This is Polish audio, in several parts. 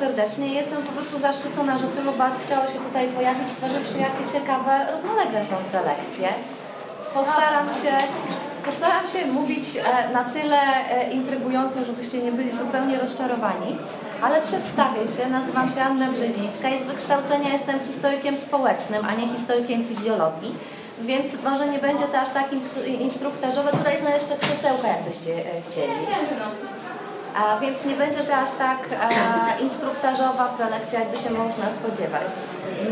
serdecznie. Jestem po prostu zaszczycona, że tylu Was chciało się tutaj pojawić, zważywszy jakie ciekawe, równolegle są te lekcje. Postaram się, postaram się mówić e, na tyle e, intrygująco, żebyście nie byli zupełnie rozczarowani. Ale przedstawię się, nazywam się Anna Brzezińska i z wykształcenia jestem historykiem społecznym, a nie historykiem fizjologii. Więc może nie będzie to aż tak instru- instruktażowe. Tutaj są jeszcze krzesełka, jakbyście e, chcieli. A więc nie będzie to aż tak e, instruktażowa prelekcja, jakby się można spodziewać.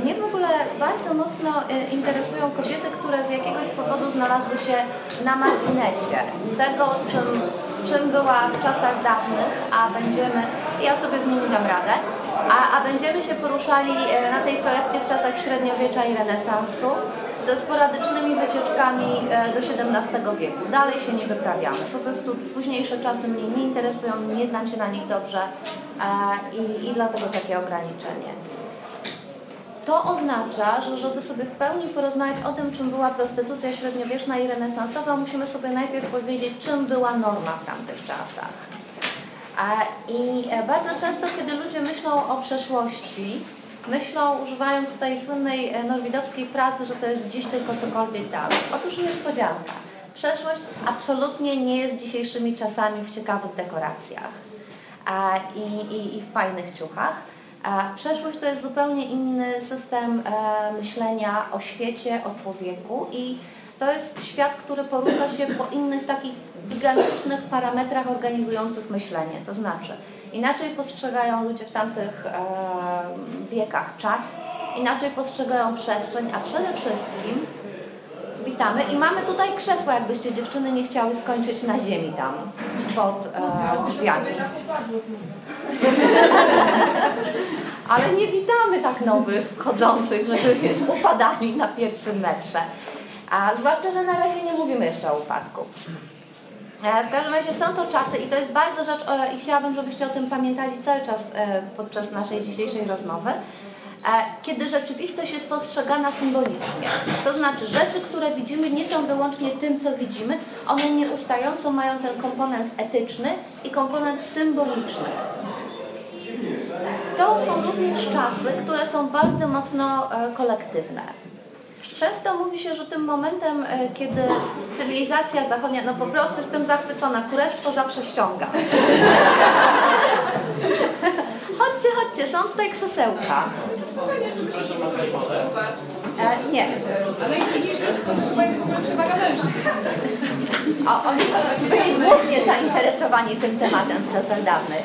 Mnie w ogóle bardzo mocno e, interesują kobiety, które z jakiegoś powodu znalazły się na marginesie tego, czym, czym była w czasach dawnych, a będziemy, ja sobie z nimi dam radę, a, a będziemy się poruszali e, na tej prelekcji w czasach średniowiecza i renesansu ze sporadycznymi wycieczkami e, do XVII wieku. Dalej się nie wyprawiamy. Po prostu późniejsze czasy mnie nie interesują, nie znam się na nich dobrze e, i, i dlatego takie ograniczenie. To oznacza, że żeby sobie w pełni porozmawiać o tym, czym była prostytucja średniowieczna i renesansowa, musimy sobie najpierw powiedzieć, czym była norma w tamtych czasach. A, I e, bardzo często, kiedy ludzie myślą o przeszłości, myślą, używają tutaj słynnej e, norwidowskiej frazy, że to jest dziś tylko cokolwiek dalej. Otóż niespodzianka. Przeszłość absolutnie nie jest dzisiejszymi czasami w ciekawych dekoracjach i, i, i w fajnych ciuchach. Przeszłość to jest zupełnie inny system e, myślenia o świecie, o człowieku i to jest świat, który porusza się po innych takich gigantycznych parametrach organizujących myślenie. To znaczy, inaczej postrzegają ludzie w tamtych e, wiekach czas, inaczej postrzegają przestrzeń, a przede wszystkim witamy i mamy tutaj krzesła, jakbyście dziewczyny nie chciały skończyć na ziemi tam, pod e, drzwiami. Ale nie witamy tak nowych wchodzących, żeby wiesz, upadali na pierwszym metrze. A zwłaszcza, że na razie nie mówimy jeszcze o upadku. E, W każdym razie są to czasy i to jest bardzo rzecz, i chciałabym, żebyście o tym pamiętali cały czas e, podczas naszej dzisiejszej rozmowy, e, kiedy rzeczywistość jest postrzegana symbolicznie. To znaczy rzeczy, które widzimy nie są wyłącznie tym, co widzimy, one nieustająco mają ten komponent etyczny i komponent symboliczny. To są również czasy, które są bardzo mocno kolektywne. Często mówi się, że tym momentem, e, kiedy cywilizacja zachodnia, no po prostu jestem zachwycona, królestwo zawsze ściąga. chodźcie, chodźcie, są tutaj krzesełka. E, nie. O, oni byli głównie zainteresowani tym tematem w czasach dawnych.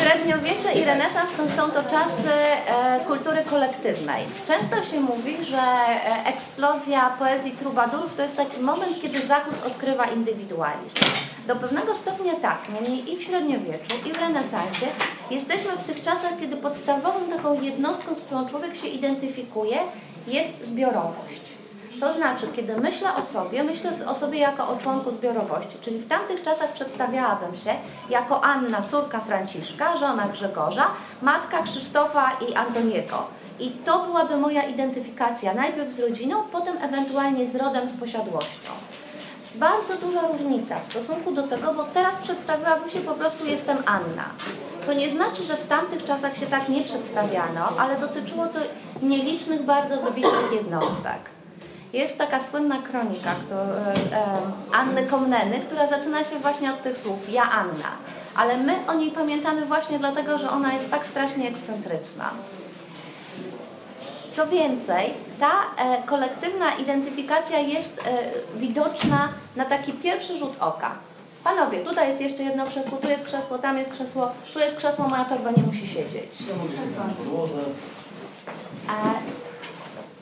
Średniowiecze i renesans to są to czasy e, kultury kolektywnej. Często się mówi, że e, eksplozja poezji trubadurów to jest taki moment, kiedy Zachód odkrywa indywidualizm. Do pewnego stopnia tak, niemniej i w średniowieczu, i w renesansie jesteśmy w tych czasach, kiedy podstawową taką jednostką, z którą człowiek się identyfikuje, jest zbiorowość. To znaczy, kiedy myślę o sobie, myślę o sobie jako o członku zbiorowości, czyli w tamtych czasach przedstawiałabym się jako Anna, córka Franciszka, żona Grzegorza, matka Krzysztofa i Antoniego. I to byłaby moja identyfikacja, najpierw z rodziną, potem ewentualnie z rodem, z posiadłością. Bardzo duża różnica w stosunku do tego, bo teraz przedstawiłabym się po prostu jestem Anna. To nie znaczy, że w tamtych czasach się tak nie przedstawiano, ale dotyczyło to nielicznych, bardzo wybitnych jednostek. Jest taka słynna kronika kto, e, e, Anny Komneny, która zaczyna się właśnie od tych słów ja Anna. Ale my o niej pamiętamy właśnie dlatego, że ona jest tak strasznie ekscentryczna. Co więcej, ta e, kolektywna identyfikacja jest e, widoczna na taki pierwszy rzut oka. Panowie, tutaj jest jeszcze jedno krzesło, tu jest krzesło, tam jest krzesło, tu jest krzesło, moja torba nie musi siedzieć.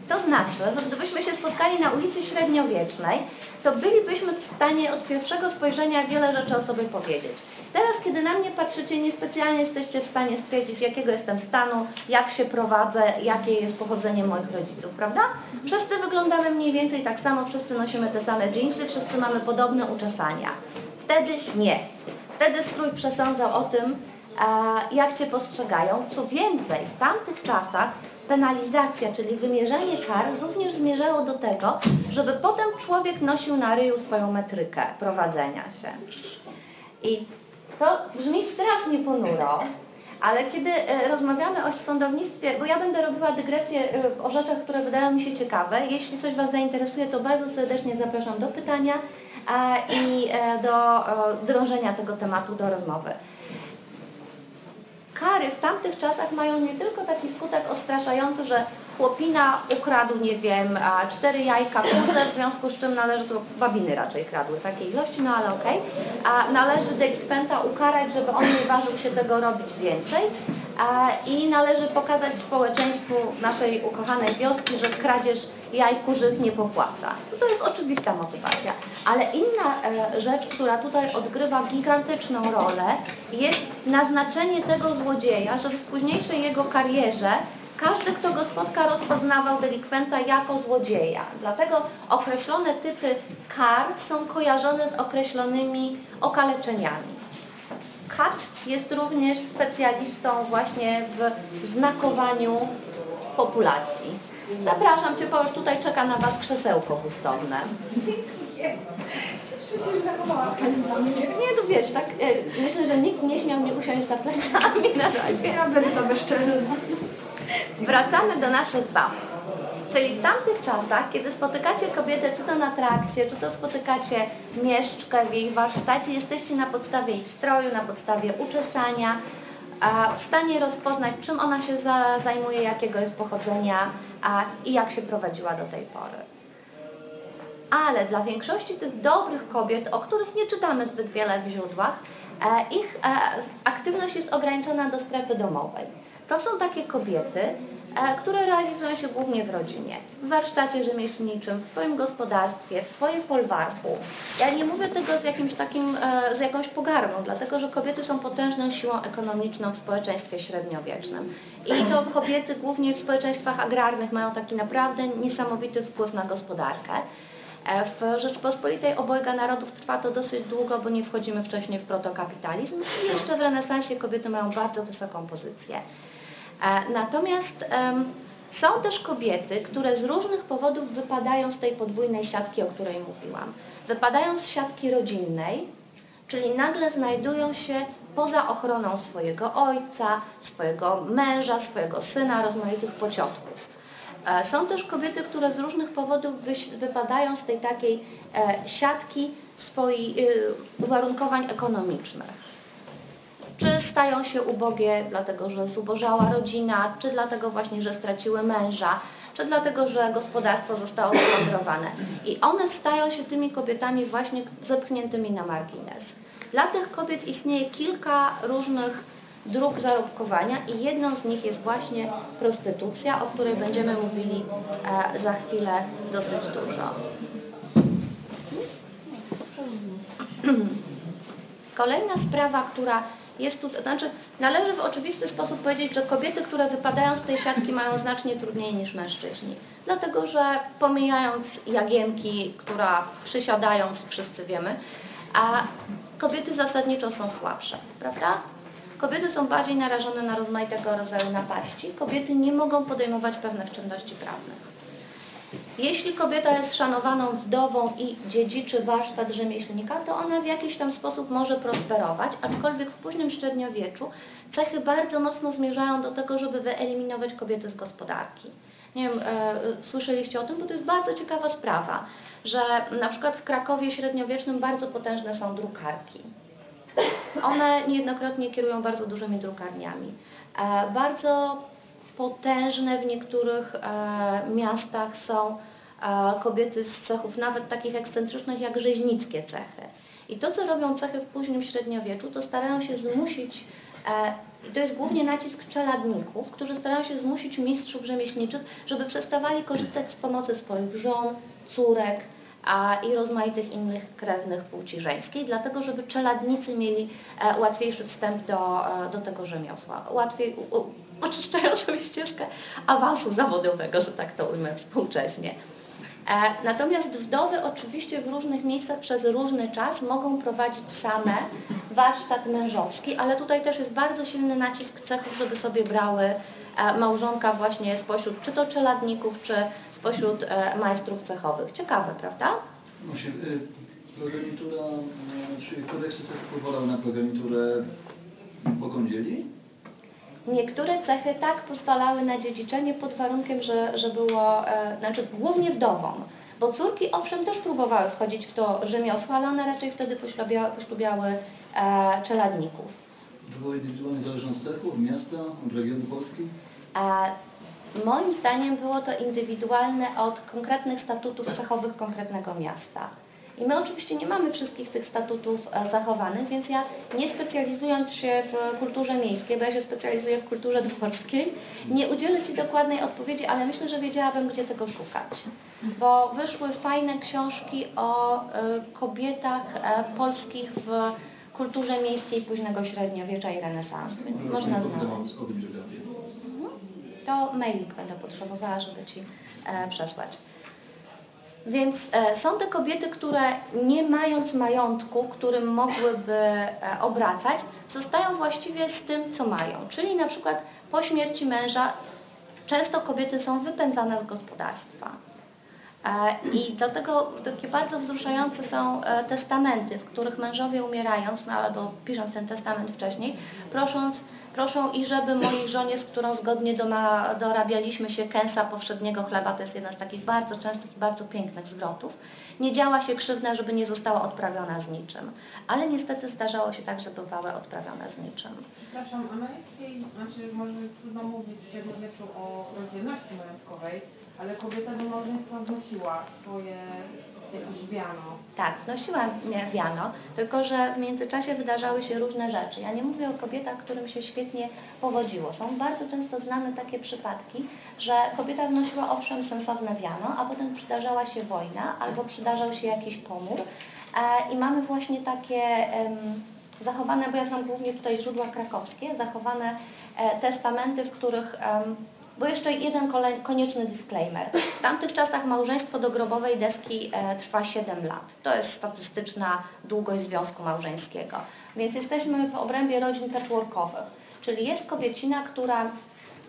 To znaczy, że gdybyśmy się spotkali na ulicy Średniowiecznej, to bylibyśmy w stanie od pierwszego spojrzenia wiele rzeczy o sobie powiedzieć. Teraz, kiedy na mnie patrzycie, niespecjalnie jesteście w stanie stwierdzić, jakiego jestem stanu, jak się prowadzę, jakie jest pochodzenie moich rodziców, prawda? Wszyscy wyglądamy mniej więcej tak samo, wszyscy nosimy te same dżinsy, wszyscy mamy podobne uczesania. Wtedy nie. Wtedy strój przesądzał o tym, jak Cię postrzegają. Co więcej, w tamtych czasach penalizacja, czyli wymierzanie kar, również zmierzało do tego, żeby potem człowiek nosił na ryju swoją metrykę prowadzenia się. I to brzmi strasznie ponuro, Ale kiedy e, rozmawiamy o sądownictwie, bo ja będę robiła dygresję e, o rzeczach, które wydają mi się ciekawe. Jeśli coś Was zainteresuje, to bardzo serdecznie zapraszam do pytania i e, do drążenia tego tematu do rozmowy. Kary w tamtych czasach mają nie tylko taki skutek odstraszający, że chłopina ukradł, nie wiem, cztery jajka kurze, w związku z czym należy, to babiny raczej kradły takiej ilości, no ale okej, a należy delikwenta ukarać, żeby on nie ważył się tego robić więcej i należy pokazać społeczeństwu naszej ukochanej wioski, że kradzież jaj kurzych nie popłaca. No To jest oczywista motywacja, ale inna e, rzecz, która tutaj odgrywa gigantyczną rolę, jest naznaczenie tego złodzieja, żeby w późniejszej jego karierze każdy, kto go spotka, rozpoznawał delikwenta jako złodzieja. Dlatego określone typy kar są kojarzone z określonymi okaleczeniami. Kat jest również specjalistą właśnie w znakowaniu populacji. Zapraszam Cię, ponieważ tutaj czeka na Was krzesełko gustowne. Przecież zachowała Pani dla mnie. Nie, no wiesz, tak, e, myślę, że nikt nie śmiał mi usiąść za plecami na razie. Ja będę bezczelna. Wracamy do naszych bab. Czyli w tamtych czasach, kiedy spotykacie kobietę, czy to na trakcie, czy to spotykacie mieszczkę w jej warsztacie, jesteście na podstawie jej stroju, na podstawie uczesania, w stanie rozpoznać, czym ona się za, zajmuje, jakiego jest pochodzenia i jak się prowadziła do tej pory. Ale dla większości tych dobrych kobiet, o których nie czytamy zbyt wiele w źródłach, e, ich e, aktywność jest ograniczona do strefy domowej. To są takie kobiety, które realizują się głównie w rodzinie, w warsztacie rzemieślniczym, w swoim gospodarstwie, w swoim folwarku. Ja nie mówię tego z jakimś takim, e, z jakąś pogardą, dlatego że kobiety są potężną siłą ekonomiczną w społeczeństwie średniowiecznym. I to kobiety głównie w społeczeństwach agrarnych mają taki naprawdę niesamowity wpływ na gospodarkę. E, W Rzeczpospolitej obojga narodów trwa to dosyć długo, bo nie wchodzimy wcześniej w protokapitalizm i jeszcze w renesansie kobiety mają bardzo wysoką pozycję. E, Natomiast są też kobiety, które z różnych powodów wypadają z tej podwójnej siatki, o której mówiłam. Wypadają z siatki rodzinnej, czyli nagle znajdują się poza ochroną swojego ojca, swojego męża, swojego syna, rozmaitych pociotków. E, Są też kobiety, które z różnych powodów wypadają z tej takiej e, siatki swoich uwarunkowań ekonomicznych. Czy stają się ubogie, dlatego że zubożała rodzina, czy dlatego właśnie, że straciły męża, czy dlatego, że gospodarstwo zostało splądrowane. I one stają się tymi kobietami właśnie zepchniętymi na margines. Dla tych kobiet istnieje kilka różnych dróg zarobkowania i jedną z nich jest właśnie prostytucja, o której będziemy mówili e, za chwilę dosyć dużo. Kolejna sprawa, która jest tu, znaczy należy w oczywisty sposób powiedzieć, że kobiety, które wypadają z tej siatki mają znacznie trudniej niż mężczyźni. Dlatego, że pomijając Jagienki, która przysiadając, wszyscy wiemy, a kobiety zasadniczo są słabsze, prawda? Kobiety są bardziej narażone na rozmaitego rodzaju napaści. Kobiety nie mogą podejmować pewnych czynności prawnych. Jeśli kobieta jest szanowaną wdową i dziedziczy warsztat rzemieślnika, to ona w jakiś tam sposób może prosperować, aczkolwiek w późnym średniowieczu cechy bardzo mocno zmierzają do tego, żeby wyeliminować kobiety z gospodarki. Nie wiem, e, słyszeliście o tym, bo to jest bardzo ciekawa sprawa, że na przykład w Krakowie średniowiecznym bardzo potężne są drukarki. One niejednokrotnie kierują bardzo dużymi drukarniami. E, Bardzo potężne w niektórych e, miastach są e, kobiety z cechów nawet takich ekscentrycznych jak rzeźnickie cechy. I to, co robią cechy w późnym średniowieczu, to starają się zmusić, e, i to jest głównie nacisk czeladników, którzy starają się zmusić mistrzów rzemieślniczych, żeby przestawali korzystać z pomocy swoich żon, córek, a i rozmaitych innych krewnych płci żeńskiej, dlatego żeby czeladnicy mieli łatwiejszy wstęp do, do tego rzemiosła, łatwiej oczyszczają sobie ścieżkę awansu zawodowego, że tak to ujmę współcześnie. E, Natomiast wdowy oczywiście w różnych miejscach przez różny czas mogą prowadzić same warsztat mężowski, ale tutaj też jest bardzo silny nacisk cechów, żeby sobie brały e, małżonka właśnie spośród czy to czeladników, czy spośród e, majstrów cechowych. Ciekawe, prawda? Właśnie, y, progenitura, y, czyli kodeksy cech pozwalał na progeniturę po kądzieli? Niektóre cechy tak pozwalały na dziedziczenie pod warunkiem, że, że było, e, znaczy głównie wdowom. Bo córki owszem też próbowały wchodzić w to rzemiosło, ale one raczej wtedy poślubiały, poślubiały e, czeladników. To było indywidualnie zależne od cechów, miasta, od regionu Polski? A moim zdaniem było to indywidualne od konkretnych statutów cechowych konkretnego miasta. I my oczywiście nie mamy wszystkich tych statutów e, zachowanych, więc ja nie specjalizując się w kulturze miejskiej, bo ja się specjalizuję w kulturze dworskiej, nie udzielę Ci dokładnej odpowiedzi, ale myślę, że wiedziałabym, gdzie tego szukać. Bo wyszły fajne książki o e, kobietach e, polskich w kulturze miejskiej późnego średniowiecza i renesansu. Więc można znaleźć. Bibliografię. To mailing będę potrzebowała, żeby Ci przesłać. Więc e, są te kobiety, które nie mając majątku, którym mogłyby e, obracać, zostają właściwie z tym, co mają. Czyli na przykład po śmierci męża często kobiety są wypędzane z gospodarstwa. E, I dlatego takie bardzo wzruszające są testamenty, w których mężowie umierając, no albo pisząc ten testament wcześniej, prosząc, proszą i żeby mojej żonie, z którą zgodnie doma, dorabialiśmy się kęsa powszedniego chleba, to jest jeden z takich bardzo częstych i bardzo pięknych zwrotów, nie działa się krzywda, żeby nie została odprawiona z niczym. Ale niestety zdarzało się tak, że bywały odprawione z niczym. Przepraszam, a na jakiej, znaczy może trudno mówić w średniowieczu o rozdzielności majątkowej, ale kobieta do małżeństwa wnosiła swoje jakieś wiano. Tak, znosiłam wiano, tylko że w międzyczasie wydarzały się różne rzeczy. Ja nie mówię o kobietach, którym się świetnie powodziło. Są bardzo często znane takie przypadki, że kobieta wnosiła owszem sensowne wiano, a potem przydarzała się wojna albo przydarzał się jakiś pomór e, i mamy właśnie takie zachowane, bo ja znam głównie tutaj źródła krakowskie, zachowane e, testamenty, w których bo jeszcze jeden konieczny disclaimer. W tamtych czasach małżeństwo do grobowej deski e, trwa 7 lat. To jest statystyczna długość związku małżeńskiego. Więc jesteśmy w obrębie rodzin patchworkowych. Czyli jest kobiecina, która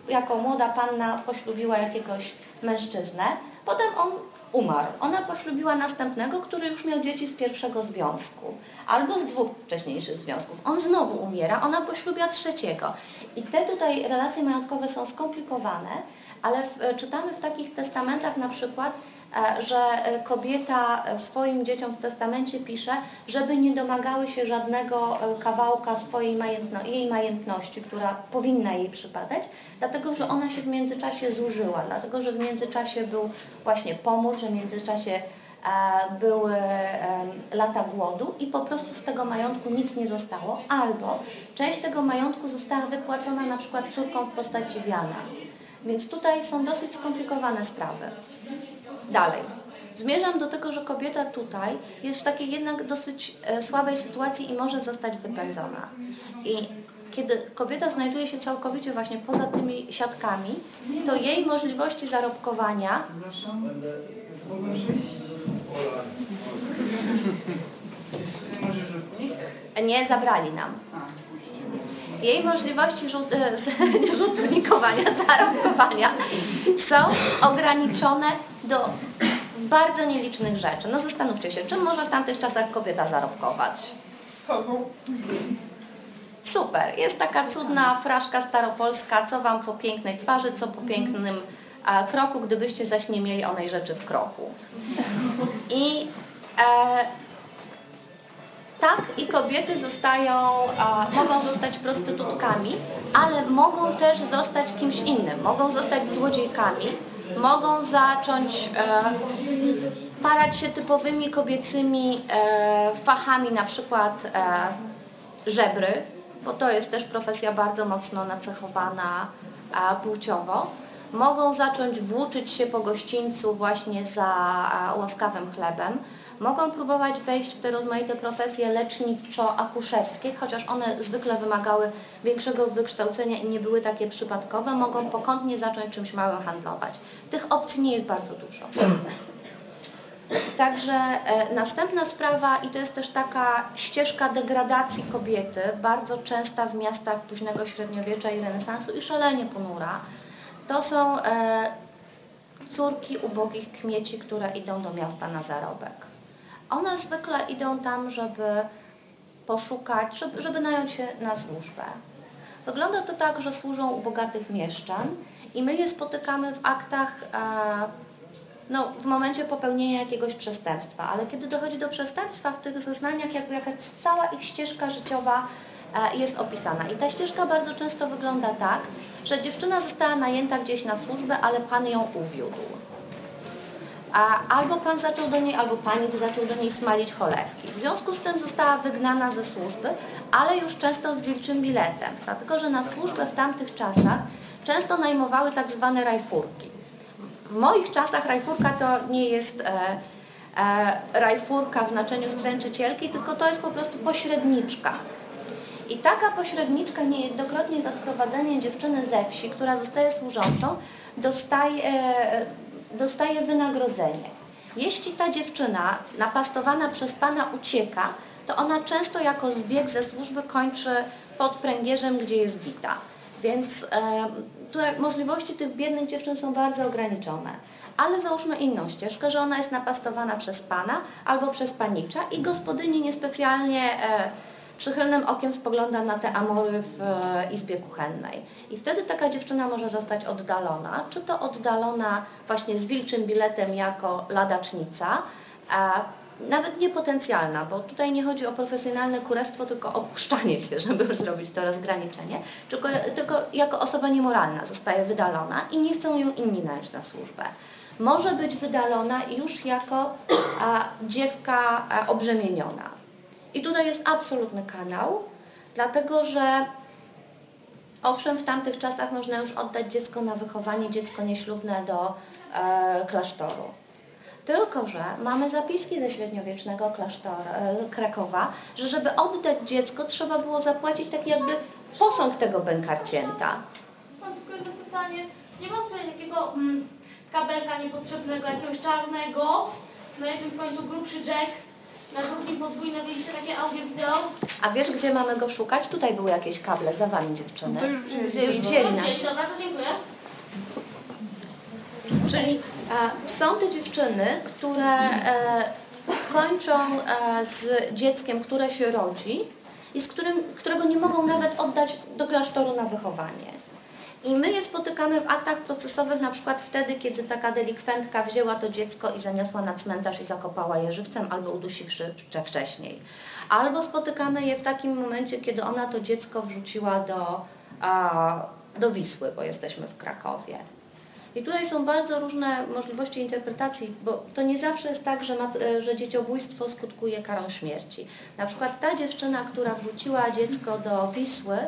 jako młoda panna poślubiła jakiegoś mężczyznę, potem on umarł. Ona poślubiła następnego, który już miał dzieci z pierwszego związku, albo z dwóch wcześniejszych związków. On znowu umiera, ona poślubia trzeciego. I te tutaj relacje majątkowe są skomplikowane, ale w, e, czytamy w takich testamentach na przykład, że e, kobieta e, swoim dzieciom w testamencie pisze, żeby nie domagały się żadnego e, kawałka swojej majętno, jej majętności, która powinna jej przypadać, dlatego że ona się w międzyczasie zużyła, dlatego że w międzyczasie był właśnie pomór, że w międzyczasie e, były lata głodu i po prostu z tego majątku nic nie zostało, albo część tego majątku została wypłacona na przykład córkom w postaci wiana. Więc tutaj są dosyć skomplikowane sprawy. Dalej. Zmierzam do tego, że kobieta tutaj jest w takiej jednak dosyć e, słabej sytuacji i może zostać wypędzona. I kiedy kobieta znajduje się całkowicie właśnie poza tymi siatkami, to jej możliwości zarobkowania nie zabrali nam. Jej możliwości rzut, e, rzutnikowania, zarobkowania są ograniczone do bardzo nielicznych rzeczy. No zastanówcie się, czym może w tamtych czasach kobieta zarobkować? Super, jest taka cudna fraszka staropolska, co wam po pięknej twarzy, co po pięknym kroku, gdybyście zaś nie mieli onej rzeczy w kroku. I e, tak, i kobiety zostają, e, mogą zostać prostytutkami, ale mogą też zostać kimś innym. Mogą zostać złodziejkami, mogą zacząć e, parać się typowymi kobiecymi e, fachami, na przykład e, żebry, bo to jest też profesja bardzo mocno nacechowana a, płciowo. Mogą zacząć włóczyć się po gościńcu właśnie za a, łaskawym chlebem. Mogą próbować wejść w te rozmaite profesje leczniczo-akuszerskie, chociaż one zwykle wymagały większego wykształcenia i nie były takie przypadkowe. Mogą pokątnie zacząć czymś małym handlować. Tych opcji nie jest bardzo dużo. Także e, następna sprawa, i to jest też taka ścieżka degradacji kobiety, bardzo częsta w miastach późnego średniowiecza i renesansu i szalenie ponura, to są e, córki ubogich kmieci, które idą do miasta na zarobek. One zwykle idą tam, żeby poszukać, żeby, żeby nająć się na służbę. Wygląda to tak, że służą u bogatych mieszczan i my je spotykamy w aktach, e, no, w momencie popełnienia jakiegoś przestępstwa, ale kiedy dochodzi do przestępstwa, w tych zeznaniach jakby jakaś cała ich ścieżka życiowa e, jest opisana. I ta ścieżka bardzo często wygląda tak, że dziewczyna została najęta gdzieś na służbę, ale pan ją uwiódł. A albo pan zaczął do niej, albo pani zaczął do niej smalić cholewki. W związku z tym została wygnana ze służby, ale już często z wilczym biletem, dlatego że na służbę w tamtych czasach często najmowały tak zwane rajfurki. W moich czasach rajfurka to nie jest e, e, rajfurka w znaczeniu stręczycielki, tylko to jest po prostu pośredniczka. I taka pośredniczka niejednokrotnie za sprowadzenie dziewczyny ze wsi, która zostaje służącą, dostaje, e, dostaje wynagrodzenie. Jeśli ta dziewczyna napastowana przez pana ucieka, to ona często jako zbieg ze służby kończy pod pręgierzem, gdzie jest bita. Więc e, możliwości tych biednych dziewczyn są bardzo ograniczone. Ale załóżmy inną ścieżkę, że ona jest napastowana przez pana albo przez panicza i gospodyni niespecjalnie e, przychylnym okiem spogląda na te amory w e, izbie kuchennej. I wtedy taka dziewczyna może zostać oddalona, czy to oddalona właśnie z wilczym biletem jako ladacznica, a nawet niepotencjalna, bo tutaj nie chodzi o profesjonalne kurestwo, tylko o puszczanie się, żeby zrobić to rozgraniczenie, tylko, tylko jako osoba niemoralna zostaje wydalona i nie chcą ją inni nająć na służbę. Może być wydalona już jako a, dziewka a, obrzemieniona. I tutaj jest absolutny kanał, dlatego że owszem, w tamtych czasach można już oddać dziecko na wychowanie, dziecko nieślubne do e, klasztoru. Tylko, że mamy zapiski ze średniowiecznego klasztora, e, Krakowa, że żeby oddać dziecko, trzeba było zapłacić taki jakby posąg tego bękarcięta. Mam tylko jedno pytanie. Nie ma tutaj takiego mm, kabelka niepotrzebnego, jakiegoś czarnego, na jednym końcu grubszy jack, na drugim podwójne wyjście takie audio wideo. A wiesz, gdzie mamy go szukać? Tutaj były jakieś kable, za wami dziewczyny. To już. Gdzie już wzięli nas. Okej, dobra, to dziękuję. Czyli e, są te dziewczyny, które e, kończą e, z dzieckiem, które się rodzi i z którym, którego nie mogą nawet oddać do klasztoru na wychowanie. I my je spotykamy w aktach procesowych na przykład wtedy, kiedy taka delikwentka wzięła to dziecko i zaniosła na cmentarz i zakopała je żywcem albo udusiwszy wcze- wcześniej. Albo spotykamy je w takim momencie, kiedy ona to dziecko wrzuciła do, a, do Wisły, bo jesteśmy w Krakowie. I tutaj są bardzo różne możliwości interpretacji, bo to nie zawsze jest tak, że, że dzieciobójstwo skutkuje karą śmierci. Na przykład ta dziewczyna, która wrzuciła dziecko do Wisły,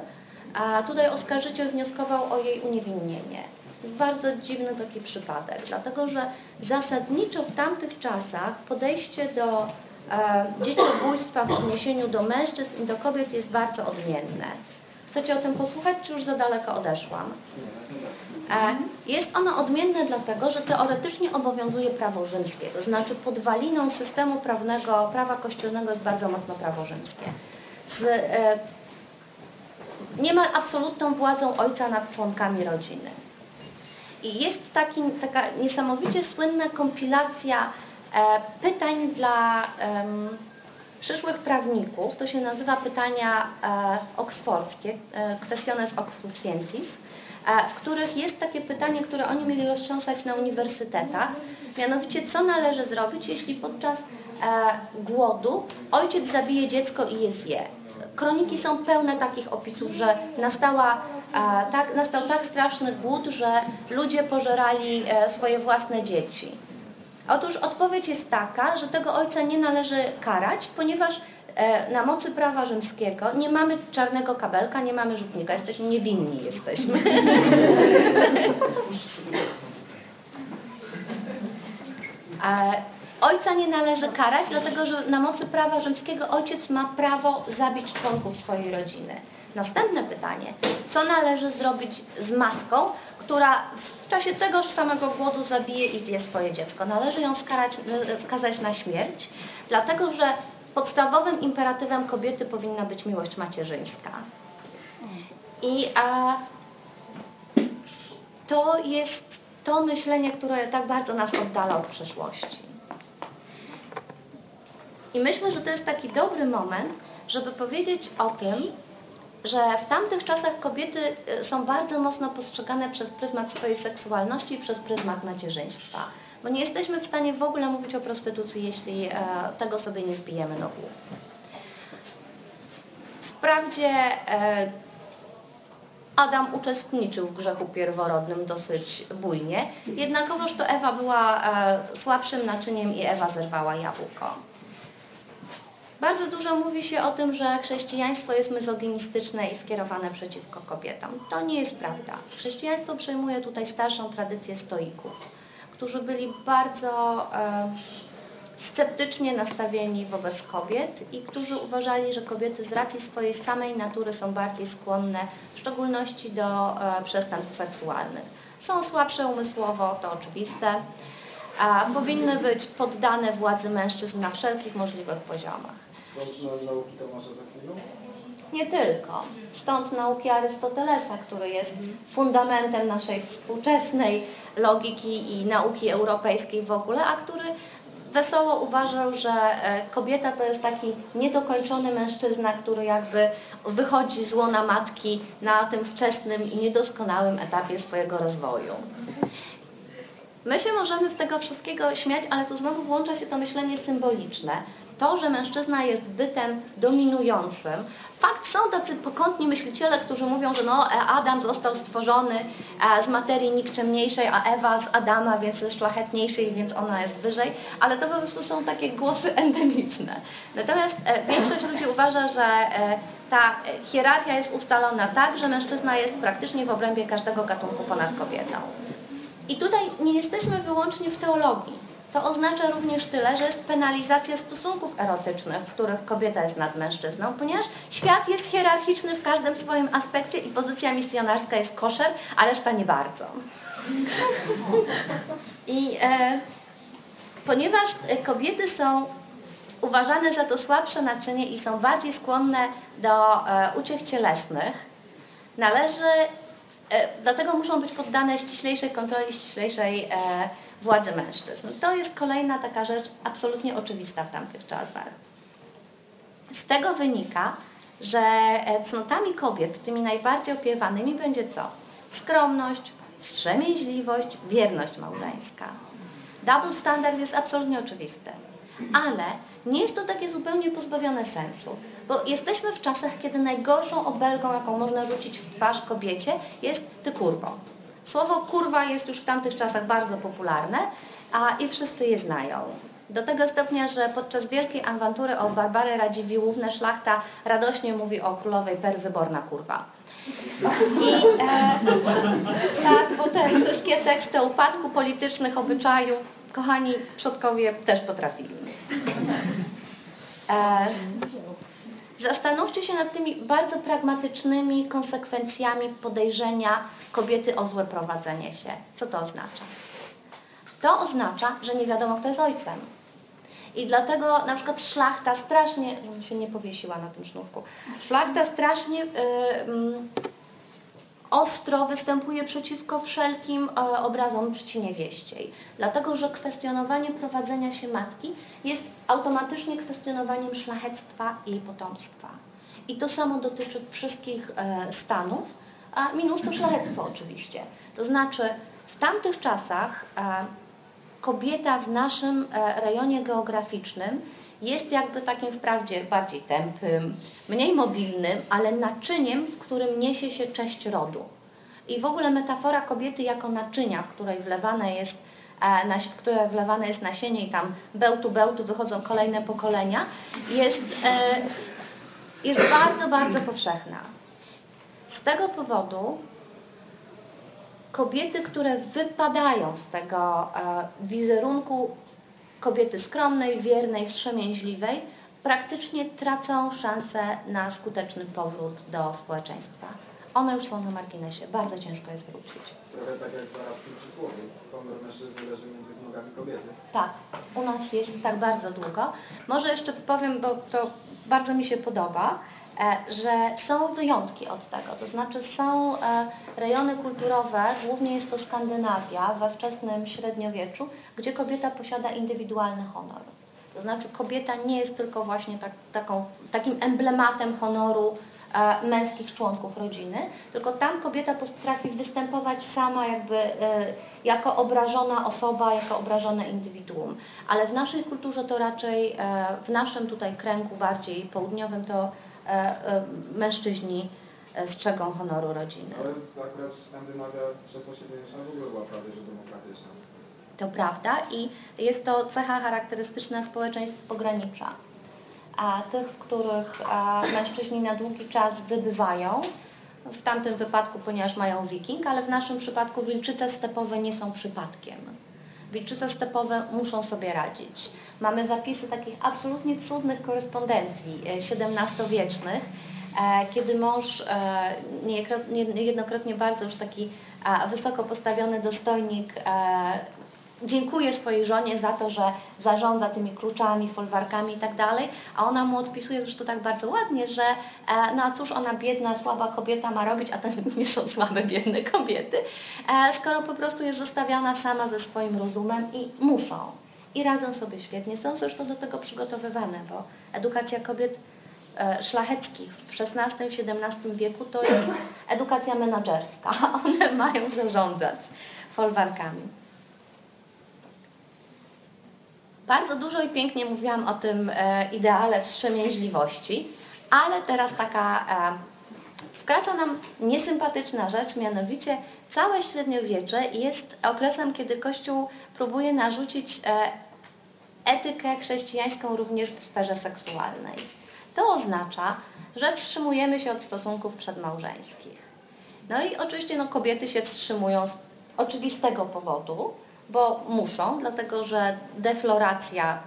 a tutaj oskarżyciel wnioskował o jej uniewinnienie. To jest bardzo dziwny taki przypadek, dlatego że zasadniczo w tamtych czasach podejście do e, dzieciobójstwa w odniesieniu do mężczyzn i do kobiet jest bardzo odmienne. Chcecie o tym posłuchać, czy już za daleko odeszłam? E, Jest ono odmienne dlatego, że teoretycznie obowiązuje prawo rzymskie, to znaczy podwaliną systemu prawnego, prawa kościelnego jest bardzo mocno prawo rzymskie. Z e, niemal absolutną władzą ojca nad członkami rodziny. I jest taki, taka niesamowicie słynna kompilacja e, pytań dla em, przyszłych prawników, to się nazywa pytania e, oksfordzkie, e, Questiones Oxford Scientis, e, w których jest takie pytanie, które oni mieli roztrząsać na uniwersytetach, mianowicie co należy zrobić, jeśli podczas e, głodu ojciec zabije dziecko i je zje. Kroniki są pełne takich opisów, że nastała, tak, nastał tak straszny głód, że ludzie pożerali e, swoje własne dzieci. Otóż odpowiedź jest taka, że tego ojca nie należy karać, ponieważ e, na mocy prawa rzymskiego nie mamy czarnego kabelka, nie mamy rzutnika, jesteśmy niewinni jesteśmy. Ojca nie należy karać, dlatego że na mocy prawa rzymskiego ojciec ma prawo zabić członków swojej rodziny. Następne pytanie, co należy zrobić z matką, która w czasie tegoż samego głodu zabije i zje swoje dziecko? Należy ją skarać, e, skazać na śmierć, dlatego że podstawowym imperatywem kobiety powinna być miłość macierzyńska. I a, to jest to myślenie, które tak bardzo nas oddala od przeszłości. I myślę, że to jest taki dobry moment, żeby powiedzieć o tym, że w tamtych czasach kobiety y, są bardzo mocno postrzegane przez pryzmat swojej seksualności i przez pryzmat macierzyństwa. Bo nie jesteśmy w stanie w ogóle mówić o prostytucji, jeśli e, tego sobie nie zbijemy na głowę. Wprawdzie e, Adam uczestniczył w grzechu pierworodnym dosyć bujnie, jednakowoż to Ewa była e, słabszym naczyniem i Ewa zerwała jabłko. Bardzo dużo mówi się o tym, że chrześcijaństwo jest mizoginistyczne i skierowane przeciwko kobietom. To nie jest prawda. Chrześcijaństwo przejmuje tutaj starszą tradycję stoików, którzy byli bardzo e, sceptycznie nastawieni wobec kobiet i którzy uważali, że kobiety z racji swojej samej natury są bardziej skłonne, w szczególności do e, przestępstw seksualnych. Są słabsze umysłowo, to oczywiste, a powinny być poddane władzy mężczyzn na wszelkich możliwych poziomach. Stąd na nauki Tomasza Zakwinu? Nie tylko. Stąd nauki Arystotelesa, który jest fundamentem naszej współczesnej logiki i nauki europejskiej w ogóle, a który wesoło uważał, że e, kobieta to jest taki niedokończony mężczyzna, który jakby wychodzi z łona matki na tym wczesnym i niedoskonałym etapie swojego rozwoju. My się możemy z tego wszystkiego śmiać, ale tu znowu włącza się to myślenie symboliczne. To, że mężczyzna jest bytem dominującym. Fakt, są tacy pokątni myśliciele, którzy mówią, że no, e, Adam został stworzony e, z materii nikczemniejszej, a Ewa z Adama, więc jest szlachetniejszej, więc ona jest wyżej, ale to po prostu są takie głosy endemiczne. Natomiast e, większość ludzi uważa, że ta hierarchia jest ustalona tak, że mężczyzna jest praktycznie w obrębie każdego gatunku ponad kobietą. I tutaj nie jesteśmy wyłącznie w teologii. To oznacza również tyle, że jest penalizacja stosunków erotycznych, w których kobieta jest nad mężczyzną, ponieważ świat jest hierarchiczny w każdym swoim aspekcie i pozycja misjonarska jest koszer, a reszta nie bardzo. I e, ponieważ e, kobiety są uważane za to słabsze naczynie i są bardziej skłonne do e, uciech cielesnych, należy E, Dlatego muszą być poddane ściślejszej kontroli, ściślejszej e, władzy mężczyzn. To jest kolejna taka rzecz absolutnie oczywista w tamtych czasach. Z tego wynika, że e, cnotami kobiet, tymi najbardziej opiewanymi będzie co? Skromność, wstrzemięźliwość, wierność małżeńska. Double standard jest absolutnie oczywisty. Ale nie jest to takie zupełnie pozbawione sensu, bo jesteśmy w czasach, kiedy najgorszą obelgą, jaką można rzucić w twarz kobiecie, jest ty kurwo. Słowo kurwa jest już w tamtych czasach bardzo popularne, a i wszyscy je znają. Do tego stopnia, że podczas wielkiej awantury o Barbary Radziwiłłówne szlachta radośnie mówi o królowej perwyborna kurwa. I e, tak, bo te wszystkie teksty upadku politycznych obyczajów, kochani przodkowie też potrafili. E, zastanówcie się nad tymi bardzo pragmatycznymi konsekwencjami podejrzenia kobiety o złe prowadzenie się. Co to oznacza? To oznacza, że nie wiadomo, kto jest ojcem. I dlatego na przykład szlachta strasznie, żebym się nie powiesiła na tym sznurku, szlachta strasznie y, mm, ostro występuje przeciwko wszelkim e, obrazom czci niewieściej. Dlatego, że kwestionowanie prowadzenia się matki jest automatycznie kwestionowaniem szlachectwa i potomstwa. I to samo dotyczy wszystkich e, stanów, a minus to szlachectwo oczywiście. To znaczy w tamtych czasach e, kobieta w naszym rejonie geograficznym jest jakby takim wprawdzie bardziej tępym, mniej mobilnym, ale naczyniem, w którym niesie się cześć rodu. I w ogóle metafora kobiety jako naczynia, w której wlewane jest, e, w które wlewane jest nasienie i tam bełtu, bełtu wychodzą kolejne pokolenia, jest, e, jest bardzo, bardzo powszechna. Z tego powodu kobiety, które wypadają z tego e, wizerunku kobiety skromnej, wiernej, wstrzemięźliwej, praktycznie tracą szansę na skuteczny powrót do społeczeństwa. One już są na marginesie, bardzo ciężko jest wrócić. Trochę tak jak w arabskim przysłowiu. Honor mężczyzny leży między nogami kobiety. Tak, u nas jest tak bardzo długo. Może jeszcze powiem, bo to bardzo mi się podoba, że są wyjątki od tego. To znaczy są e, rejony kulturowe, głównie jest to Skandynawia we wczesnym średniowieczu, gdzie kobieta posiada indywidualny honor. To znaczy kobieta nie jest tylko właśnie tak, taką, takim emblematem honoru e, męskich członków rodziny, tylko tam kobieta potrafi występować sama jakby e, jako obrażona osoba, jako obrażone indywiduum. Ale w naszej kulturze to raczej, e, w naszym tutaj kręgu bardziej południowym to e, e, mężczyźni e, strzegą honoru rodziny. Ale akurat Skandynawia przez osiedliczna w ogóle była prawie że demokratyczna. To prawda i jest to cecha charakterystyczna społeczeństw pogranicza. A tych, w których mężczyźni na długi czas wybywają, w tamtym wypadku, ponieważ mają wiking, ale w naszym przypadku wilczyce stepowe nie są przypadkiem. Wilczyce stepowe muszą sobie radzić. Mamy zapisy takich absolutnie cudnych korespondencji e, XVII-wiecznych, e, kiedy mąż, e, niejednokro- niejednokrotnie bardzo już taki e, wysoko postawiony dostojnik, e, dziękuję swojej żonie za to, że zarządza tymi kluczami, folwarkami i tak dalej, a ona mu odpisuje zresztą tak bardzo ładnie, że e, no a cóż ona biedna, słaba kobieta ma robić, a to nie są słabe, biedne kobiety, e, skoro po prostu jest zostawiana sama ze swoim rozumem i muszą. I radzą sobie świetnie, są zresztą do tego przygotowywane, bo edukacja kobiet e, szlacheckich w XVI-XVII wieku to jest edukacja menadżerska. One mają zarządzać folwarkami. Bardzo dużo i pięknie mówiłam o tym e, ideale wstrzemięźliwości, ale teraz taka e, wkracza nam niesympatyczna rzecz, mianowicie całe średniowiecze jest okresem, kiedy Kościół próbuje narzucić e, etykę chrześcijańską również w sferze seksualnej. To oznacza, że wstrzymujemy się od stosunków przedmałżeńskich. No i oczywiście no, kobiety się wstrzymują z oczywistego powodu, bo muszą, dlatego że defloracja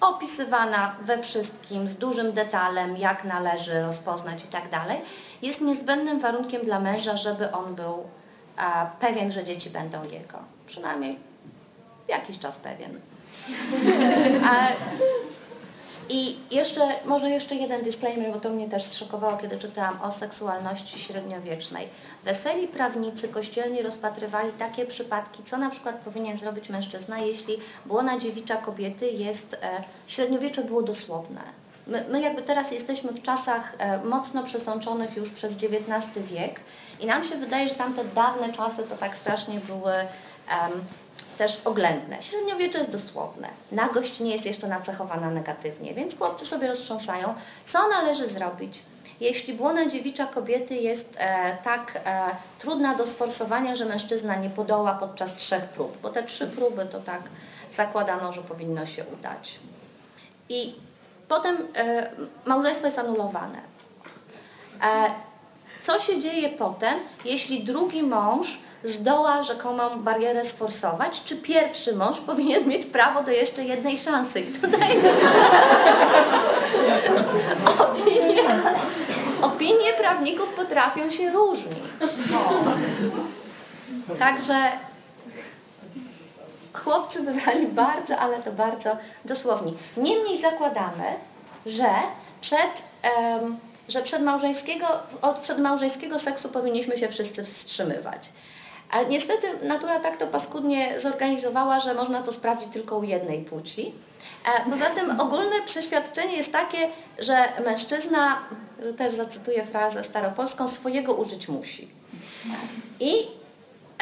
opisywana we wszystkim, z dużym detalem, jak należy rozpoznać i tak dalej, jest niezbędnym warunkiem dla męża, żeby on był a, pewien, że dzieci będą jego. Przynajmniej jakiś czas pewien. A, i jeszcze, może jeszcze jeden disclaimer, bo to mnie też zszokowało, kiedy czytałam o seksualności średniowiecznej. Weseli prawnicy kościelni rozpatrywali takie przypadki, co na przykład powinien zrobić mężczyzna, jeśli błona dziewicza kobiety jest, e, średniowiecze było dosłowne. My, my jakby teraz jesteśmy w czasach e, mocno przesączonych już przez XIX wiek i nam się wydaje, że tamte dawne czasy to tak strasznie były też oględne. Średniowiecze jest dosłowne. Nagość nie jest jeszcze nacechowana negatywnie, więc chłopcy sobie roztrząsają, co należy zrobić. Jeśli błona dziewicza kobiety jest e, tak e, trudna do sforsowania, że mężczyzna nie podoła podczas trzech prób, bo te trzy próby to tak zakładano, że powinno się udać. I potem e, małżeństwo jest anulowane. E, co się dzieje potem, jeśli drugi mąż zdoła rzekomą barierę sforsować, czy pierwszy mąż powinien mieć prawo do jeszcze jednej szansy? I tutaj opinie, opinie prawników potrafią się różnić. Także chłopcy bywali bardzo, ale to bardzo dosłowni. Niemniej zakładamy, że przed, em, że przedmałżeńskiego, od przedmałżeńskiego seksu powinniśmy się wszyscy wstrzymywać. Ale niestety natura tak to paskudnie zorganizowała, że można to sprawdzić tylko u jednej płci. E, Poza tym ogólne przeświadczenie jest takie, że mężczyzna, też zacytuję frazę staropolską, swojego użyć musi. I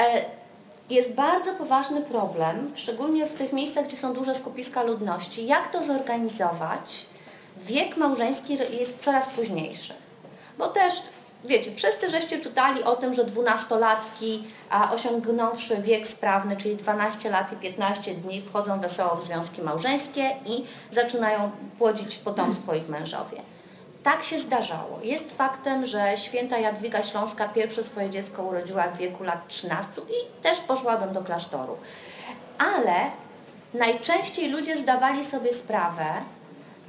e, jest bardzo poważny problem, szczególnie w tych miejscach, gdzie są duże skupiska ludności, jak to zorganizować. Wiek małżeński jest coraz późniejszy. Bo też, wiecie, wszyscy żeście czytali o tym, że dwunastolatki, a osiągnąwszy wiek sprawny, czyli 12 lat i 15 dni, wchodzą wesoło w związki małżeńskie i zaczynają płodzić potomstwo ich mężowie. Tak się zdarzało. Jest faktem, że święta Jadwiga Śląska pierwsze swoje dziecko urodziła w wieku lat 13 i też poszłabym do klasztoru. Ale najczęściej ludzie zdawali sobie sprawę,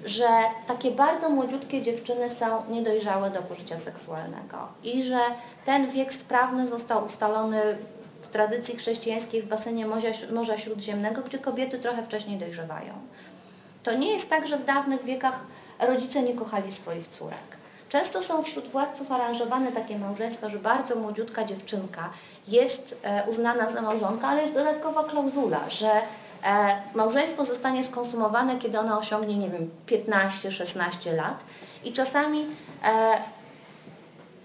że takie bardzo młodziutkie dziewczyny są niedojrzałe do pożycia seksualnego i że ten wiek sprawny został ustalony w tradycji chrześcijańskiej w basenie Morza, Morza Śródziemnego, gdzie kobiety trochę wcześniej dojrzewają. To nie jest tak, że w dawnych wiekach rodzice nie kochali swoich córek. Często są wśród władców aranżowane takie małżeństwa, że bardzo młodziutka dziewczynka jest e, uznana za małżonka, ale jest dodatkowa klauzula, że małżeństwo zostanie skonsumowane, kiedy ona osiągnie, nie wiem, 15-16 lat i czasami e,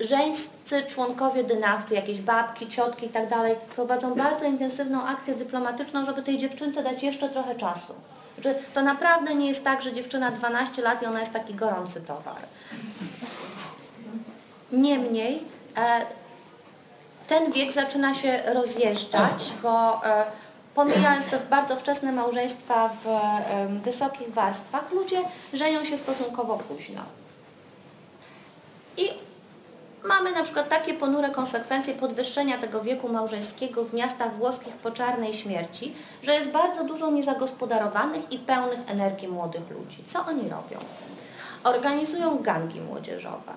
żeńscy członkowie dynastii, jakieś babki, ciotki i tak dalej, prowadzą bardzo intensywną akcję dyplomatyczną, żeby tej dziewczynce dać jeszcze trochę czasu. Znaczy, to naprawdę nie jest tak, że dziewczyna 12 lat i ona jest taki gorący towar. Niemniej e, ten wiek zaczyna się rozjeżdżać, bo e, pomijając bardzo wczesne małżeństwa w wysokich warstwach, ludzie żenią się stosunkowo późno. I mamy na przykład takie ponure konsekwencje podwyższenia tego wieku małżeńskiego w miastach włoskich po czarnej śmierci, że jest bardzo dużo niezagospodarowanych i pełnych energii młodych ludzi. Co oni robią? Organizują gangi młodzieżowe.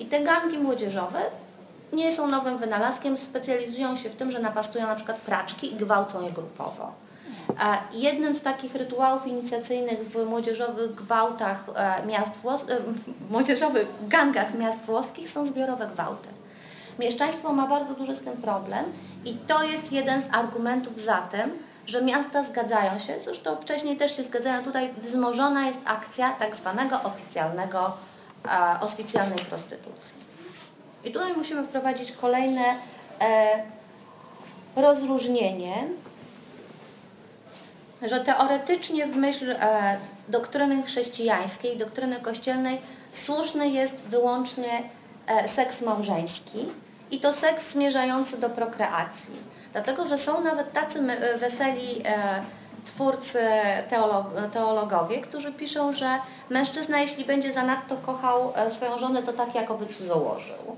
I te gangi młodzieżowe nie są nowym wynalazkiem, specjalizują się w tym, że napastują na przykład praczki i gwałcą je grupowo. E, Jednym z takich rytuałów inicjacyjnych w młodzieżowych gwałtach e, miast włos- e, młodzieżowych gangach miast włoskich są zbiorowe gwałty. Mieszczaństwo ma bardzo duży z tym problem i to jest jeden z argumentów za tym, że miasta zgadzają się, zresztą wcześniej też się zgadzają, tutaj wzmożona jest akcja tak zwanego oficjalnego, oficjalnej prostytucji. I tutaj musimy wprowadzić kolejne e, rozróżnienie, że teoretycznie w myśl e, doktryny chrześcijańskiej, doktryny kościelnej słuszny jest wyłącznie e, seks małżeński i to seks zmierzający do prokreacji. Dlatego, że są nawet tacy weseli twórcy teolog- teologowie, którzy piszą, że mężczyzna, jeśli będzie zanadto kochał e, swoją żonę, to tak jakoby cudzołożył.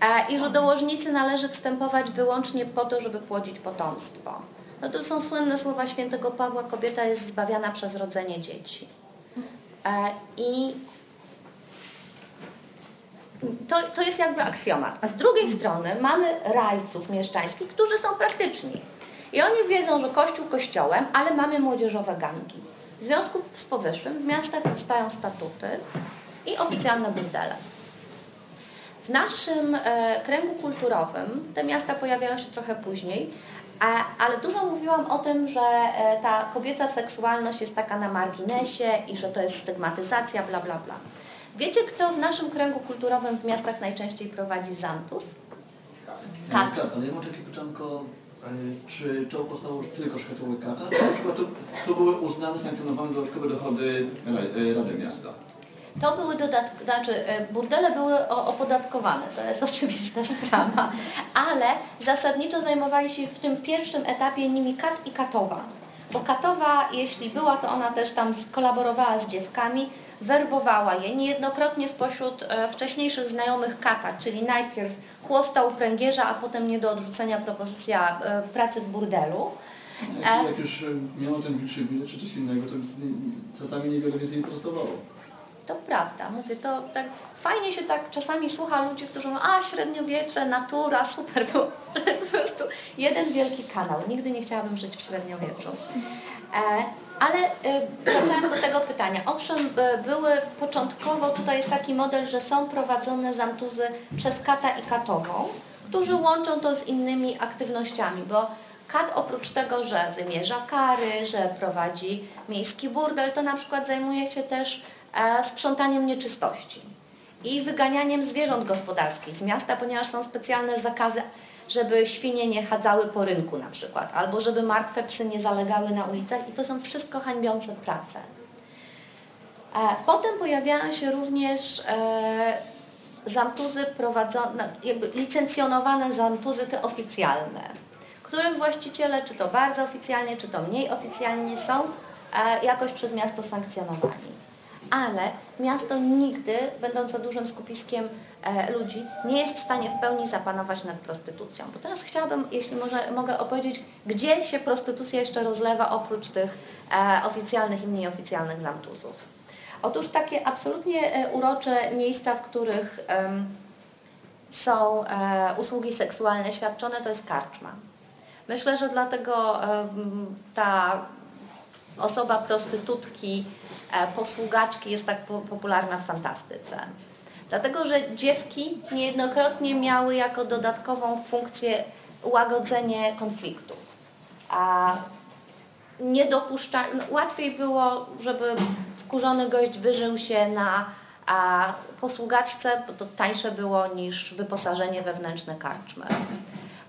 E, I że do łożnicy należy wstępować wyłącznie po to, żeby płodzić potomstwo. No to są słynne słowa świętego Pawła, kobieta jest zbawiana przez rodzenie dzieci. E, I to, to jest jakby aksjomat. A z drugiej strony mamy rajców mieszczańskich, którzy są praktyczni. I oni wiedzą, że kościół kościołem, ale mamy młodzieżowe gangi. W związku z powyższym w miastach powstają statuty i oficjalne burdele. W naszym e, kręgu kulturowym te miasta pojawiają się trochę później, a, ale dużo mówiłam o tym, że e, ta kobieca seksualność jest taka na marginesie i że to jest stygmatyzacja, bla, bla, bla. Wiecie, kto w naszym kręgu kulturowym w miastach najczęściej prowadzi zamtów? Kat. Tak, ale ja mam takie pytanko, czy to powstało tylko szkatuły kata, czy na przykład to, to były uznane, sankcjonowane dodatkowe dochody Ra- e, Rady Miasta? To były dodatki, znaczy e, burdele były opodatkowane, to jest oczywista sprawa, ale zasadniczo zajmowali się w tym pierwszym etapie nimi Kat i Katowa. Bo Katowa, jeśli była, to ona też tam skolaborowała z dziewkami, werbowała je niejednokrotnie spośród e, wcześniejszych znajomych Kata, czyli najpierw chłosta u pręgierza, a potem nie do odrzucenia propozycja e, pracy w burdelu. Jak, jak już e, miało ten wilczy bilet czy coś innego, to czasami niewiele więcej nie prostowało. To prawda, mówię, to tak fajnie się tak czasami słucha ludzi, którzy mówią, a średniowiecze, natura, super, prostu jeden wielki kanał. Nigdy nie chciałabym żyć w średniowieczu. E, ale e, wracając do tego pytania. Owszem, e, były początkowo, tutaj jest taki model, że są prowadzone zamtuzy przez kata i katową, którzy łączą to z innymi aktywnościami, bo Kat oprócz tego, że wymierza kary, że prowadzi miejski burdel, to na przykład zajmuje się też e, sprzątaniem nieczystości i wyganianiem zwierząt gospodarskich z miasta, ponieważ są specjalne zakazy, żeby świnie nie chadzały po rynku na przykład, albo żeby martwe psy nie zalegały na ulicach i to są wszystko hańbiące prace. E, Potem pojawiają się również e, zamtuzy prowadzone, jakby licencjonowane zamtuzy te oficjalne, których właściciele, czy to bardzo oficjalnie, czy to mniej oficjalnie są e, jakoś przez miasto sankcjonowani. Ale miasto nigdy, będąc za dużym skupiskiem e, ludzi, nie jest w stanie w pełni zapanować nad prostytucją. Bo teraz chciałabym, jeśli może, mogę opowiedzieć, gdzie się prostytucja jeszcze rozlewa oprócz tych e, oficjalnych i mniej oficjalnych zamtuzów. Otóż takie absolutnie e, urocze miejsca, w których em, są e, usługi seksualne świadczone, to jest karczma. Myślę, że dlatego ta osoba prostytutki, e, posługaczki jest tak po- popularna w fantastyce. Dlatego, że dziewki niejednokrotnie miały jako dodatkową funkcję łagodzenie konfliktów. A nie dopuszcza... no, łatwiej było, żeby wkurzony gość wyżył się na a posługaczce bo to tańsze było niż wyposażenie wewnętrzne karczmy.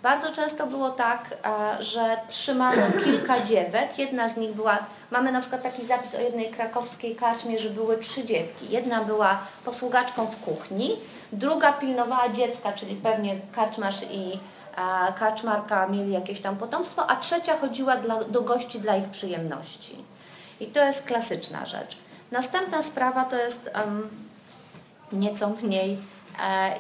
Bardzo często było tak, e, że trzymano kilka dziewek. Jedna z nich była, mamy na przykład taki zapis o jednej krakowskiej karczmie, że były trzy dziewki. Jedna była posługaczką w kuchni, druga pilnowała dziecka, czyli pewnie karczmarz i e, karczmarka mieli jakieś tam potomstwo, a trzecia chodziła dla, do gości dla ich przyjemności. I to jest klasyczna rzecz. Następna sprawa to jest em, nieco mniej e,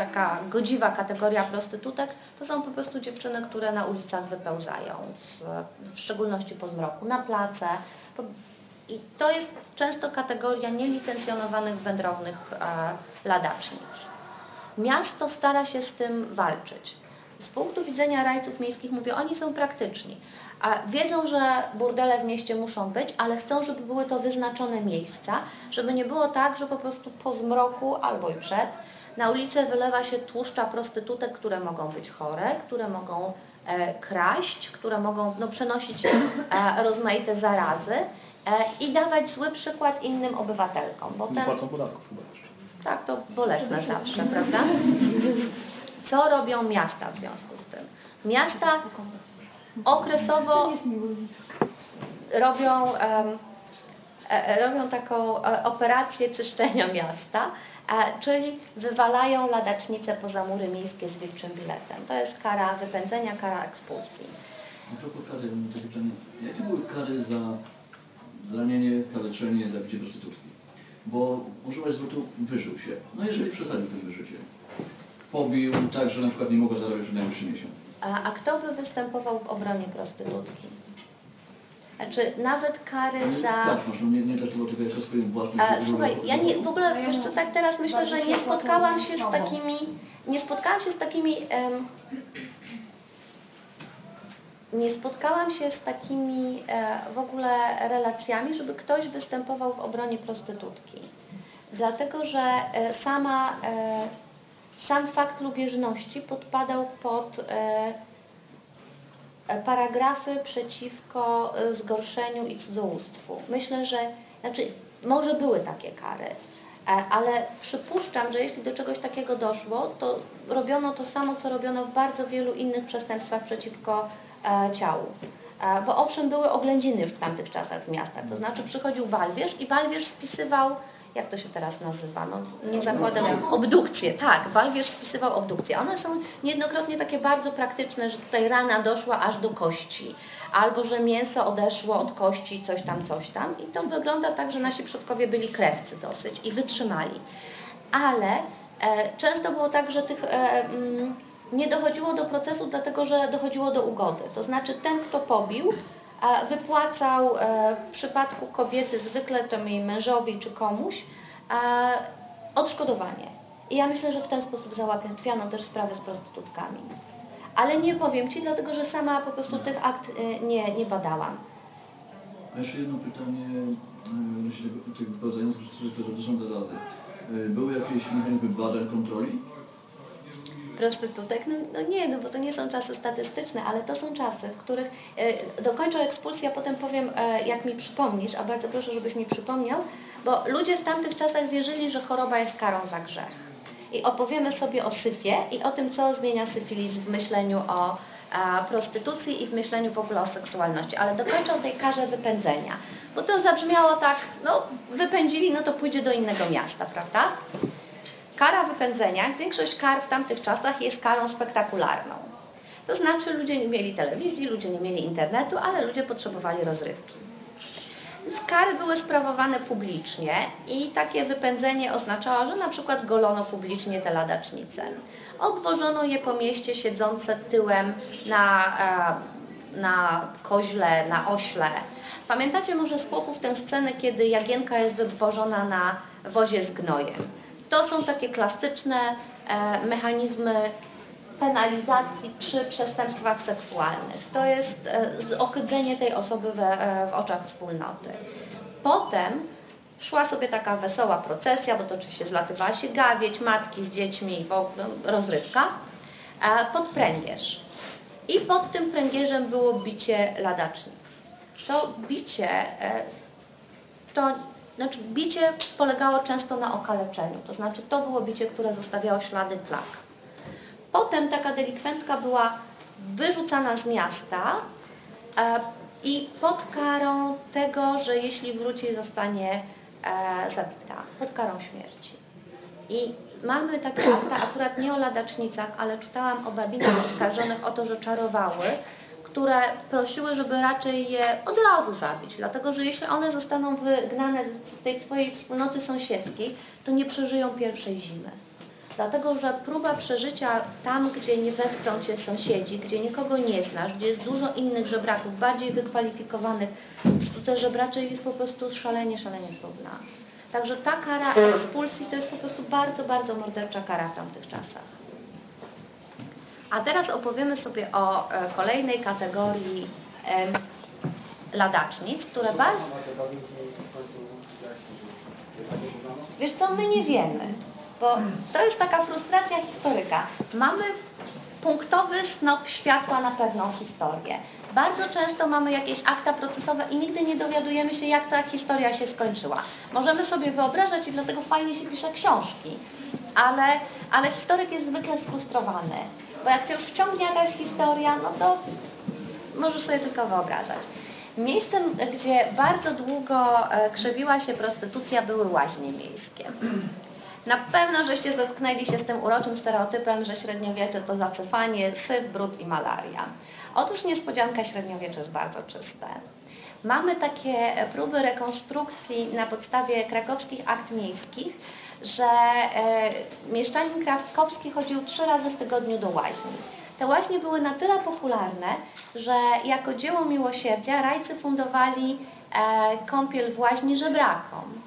taka godziwa kategoria prostytutek, to są po prostu dziewczyny, które na ulicach wypełzają, z, w szczególności po zmroku, na place. Po, I to jest często kategoria nielicencjonowanych wędrownych e, ladacznic. Miasto stara się z tym walczyć. Z punktu widzenia rajców miejskich mówię, oni są praktyczni. A wiedzą, że burdele w mieście muszą być, ale chcą, żeby były to wyznaczone miejsca, żeby nie było tak, że po prostu po zmroku albo i przed na ulicę wylewa się tłuszcza prostytutek, które mogą być chore, które mogą e, kraść, które mogą no, przenosić e, rozmaite zarazy e, i dawać zły przykład innym obywatelkom. Bo Nie ten, płacą podatków chyba jeszcze. tak, to bolesne zawsze, prawda? Co robią miasta w związku z tym? Miasta okresowo robią, robią taką e, operację czyszczenia miasta, e, czyli wywalają ladacznice poza mury miejskie z wilczym biletem. To jest kara wypędzenia, kara ekspulsji. A propos kary, takie pytanie. Jakie były kary za zranienie, kaleczenie, zabicie prostytutki? Bo używać zwrotu wyżył się. No jeżeli przesadził to wyżycie. Pobił tak, że na przykład nie mogła zarabiać w najbliższy miesiąc. A, a kto by występował w obronie prostytutki? Znaczy nawet kary Ale za... Tak, no nie, nie traktował tego jako swoim własnym... E, słuchaj, ja nie, w ogóle, wiesz co, tak teraz myślę, że nie spotkałam się z takimi, nie spotkałam się z takimi, em, nie spotkałam się z takimi e, w ogóle relacjami, żeby ktoś występował w obronie prostytutki. Dlatego, że e, sama, e, sam fakt lubieżności podpadał pod e, paragrafy przeciwko e, zgorszeniu i cudzołóstwu. Myślę, że, znaczy, może były takie kary, e, ale przypuszczam, że jeśli do czegoś takiego doszło, to robiono to samo, co robiono w bardzo wielu innych przestępstwach przeciwko e, ciału. E, Bo owszem, były oględziny już w tamtych czasach w miastach, to znaczy przychodził walwierz i walwierz spisywał, jak to się teraz nazywa, no, nie zakładam, obdukcję, tak, walwierz spisywał obdukcję. One są niejednokrotnie takie bardzo praktyczne, że tutaj rana doszła aż do kości, albo że mięso odeszło od kości, coś tam, coś tam. I to wygląda tak, że nasi przodkowie byli krewcy dosyć i wytrzymali. Ale e, często było tak, że tych e, mm, nie dochodziło do procesu, dlatego że dochodziło do ugody. To znaczy ten, kto pobił, a wypłacał e, w przypadku kobiety zwykle to jej mężowi czy komuś e, odszkodowanie. I ja myślę, że w ten sposób załatwiano też sprawy z prostytutkami. Ale nie powiem Ci, dlatego że sama po prostu tych akt e, nie, nie badałam. A jeszcze jedno pytanie e, wyprowadzających prostytutek, które dotyczą zarazy. E, Były jakieś mechanizmy badań, kontroli? Prostytutek? No, no nie, no bo to nie są czasy statystyczne, ale to są czasy, w których e, dokończę ekspulsję, a potem powiem, e, jak mi przypomnisz, a bardzo proszę, żebyś mi przypomniał, bo ludzie w tamtych czasach wierzyli, że choroba jest karą za grzech. I opowiemy sobie o syfie i o tym, co zmienia syfilis w myśleniu o a, prostytucji i w myśleniu w ogóle o seksualności. Ale dokończę o tej karze wypędzenia. Bo to zabrzmiało tak, no wypędzili, no to pójdzie do innego miasta, prawda? Kara wypędzenia, większość kar w tamtych czasach jest karą spektakularną. To znaczy ludzie nie mieli telewizji, ludzie nie mieli internetu, ale ludzie potrzebowali rozrywki. Kary były sprawowane publicznie i takie wypędzenie oznaczało, że na przykład golono publicznie te ladacznice. Obwożono je po mieście siedzące tyłem na, e, na koźle, na ośle. Pamiętacie może z chłopów tę scenę, kiedy Jagienka jest wywożona na wozie z gnojem? To są takie klasyczne e, mechanizmy penalizacji przy przestępstwach seksualnych. To jest e, zohydzenie tej osoby we, e, w oczach wspólnoty. Potem szła sobie taka wesoła procesja, bo toczy się zlatywała się gawieć, matki z dziećmi, w ogóle rozrywka, pod pręgierz. I pod tym pręgierzem było bicie ladacznic. To bicie to znaczy bicie polegało często na okaleczeniu, to znaczy to było bicie, które zostawiało ślady plak. Potem taka delikwentka była wyrzucana z miasta e, i pod karą tego, że jeśli wróci, zostanie e, zabita, pod karą śmierci. I mamy takie akta, akurat nie o ladacznicach, ale czytałam o babinach oskarżonych o to, że czarowały, które prosiły, żeby raczej je od razu zabić, dlatego że jeśli one zostaną wygnane z tej swojej wspólnoty sąsiedzkiej, to nie przeżyją pierwszej zimy. Dlatego, że próba przeżycia tam, gdzie nie wesprą Cię sąsiedzi, gdzie nikogo nie znasz, gdzie jest dużo innych żebraków, bardziej wykwalifikowanych w sztuce żebraczej jest po prostu szalenie, szalenie trudna. Także ta kara ekspulsji to jest po prostu bardzo, bardzo mordercza kara w tamtych czasach. A teraz opowiemy sobie o e, kolejnej kategorii ladacznic, które bardzo... Wiesz co, my nie wiemy, bo to jest taka frustracja historyka. Mamy punktowy snop światła na pewną historię. Bardzo często mamy jakieś akta procesowe i nigdy nie dowiadujemy się, jak ta historia się skończyła. Możemy sobie wyobrażać i dlatego fajnie się pisze książki, ale, ale historyk jest zwykle sfrustrowany, bo jak się już wciągnie jakaś historia, no to możesz sobie tylko wyobrażać. Miejscem, gdzie bardzo długo e, krzewiła się prostytucja, były łaźnie miejskie. Na pewno, żeście zetknęli się z tym uroczym stereotypem, że średniowiecze to zaczepanie, syf, brud i malaria. Otóż niespodzianka średniowiecze jest bardzo czyste. Mamy takie próby rekonstrukcji na podstawie krakowskich akt miejskich, że e, mieszczanin krakowski chodził trzy razy w tygodniu do łaźni. Te łaźnie były na tyle popularne, że jako dzieło miłosierdzia rajcy fundowali e, kąpiel w łaźni żebrakom.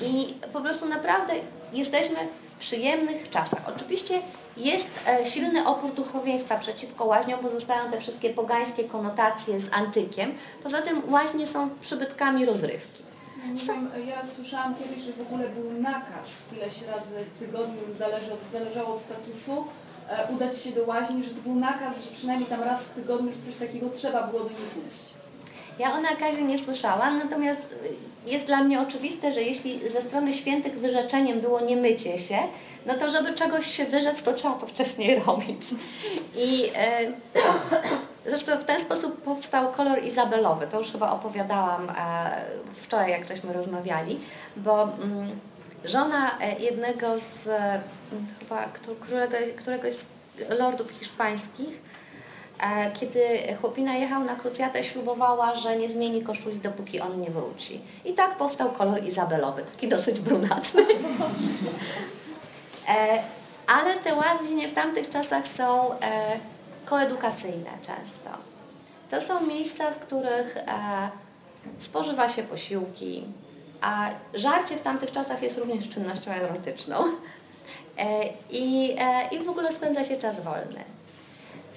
I po prostu naprawdę jesteśmy w przyjemnych czasach. Oczywiście jest e, silny opór duchowieństwa przeciwko łaźniom, bo zostają te wszystkie pogańskie konotacje z antykiem. Poza tym łaźnie są przybytkami rozrywki. Wiem, ja słyszałam kiedyś, że w ogóle był nakaz ileś razy w tygodniu, zależy od, zależało od statusu, e, udać się do łaźni, że to był nakaz, że przynajmniej tam raz w tygodniu coś takiego trzeba było do nich. Ja o nakazie nie słyszałam, natomiast y, jest dla mnie oczywiste, że jeśli ze strony świętych wyrzeczeniem było nie mycie się, no to żeby czegoś się wyrzec, to trzeba to wcześniej robić. I e, zresztą w ten sposób powstał kolor izabelowy. To już chyba opowiadałam e, wczoraj, jak żeśmy rozmawiali, bo mm, żona e, jednego z mm, chyba którego, któregoś z lordów hiszpańskich E, Kiedy chłopina jechał na krucjatę, ślubowała, że nie zmieni koszuli, dopóki on nie wróci. I tak powstał kolor izabelowy, taki dosyć brunatny. E, Ale te łaźnie w tamtych czasach są e, koedukacyjne często. To są miejsca, w których e, spożywa się posiłki, a żarcie w tamtych czasach jest również czynnością erotyczną. E, I, e, I w ogóle spędza się czas wolny.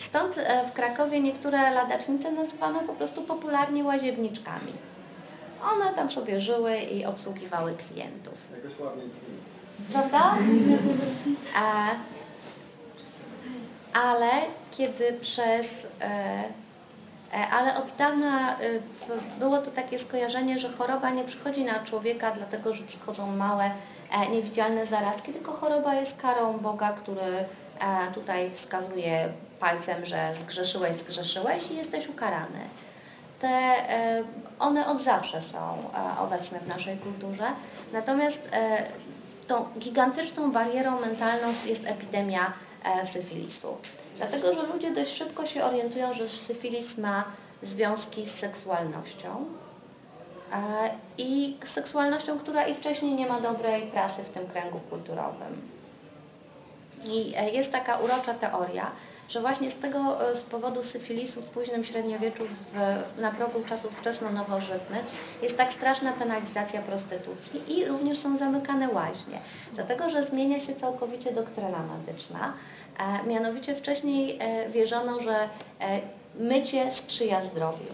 Stąd e, w Krakowie niektóre ladacznice nazywano po prostu popularnie łaziebniczkami. One tam sobie żyły i obsługiwały klientów. Jakoś ładnie. Prawda? A, ale kiedy przez. E, e, ale od dawna e, było to takie skojarzenie, że choroba nie przychodzi na człowieka dlatego, że przychodzą małe, niewidzialne zarazki, tylko choroba jest karą Boga, który tutaj wskazuje palcem, że zgrzeszyłeś, zgrzeszyłeś i jesteś ukarany. Te, e, one od zawsze są e, obecne w naszej kulturze. Natomiast e, tą gigantyczną barierą mentalną jest epidemia syfilisu. Dlatego, że ludzie dość szybko się orientują, że syfilis ma związki z seksualnością i seksualnością, która i wcześniej nie ma dobrej prasy w tym kręgu kulturowym. I jest taka urocza teoria, że właśnie z tego e, z powodu syfilisu w późnym średniowieczu, w, na progu czasów wczesno-nowożytnych, jest tak straszna penalizacja prostytucji i również są zamykane łaźnie. Dlatego, że zmienia się całkowicie doktryna medyczna. E, mianowicie wcześniej e, wierzono, że e, mycie sprzyja zdrowiu.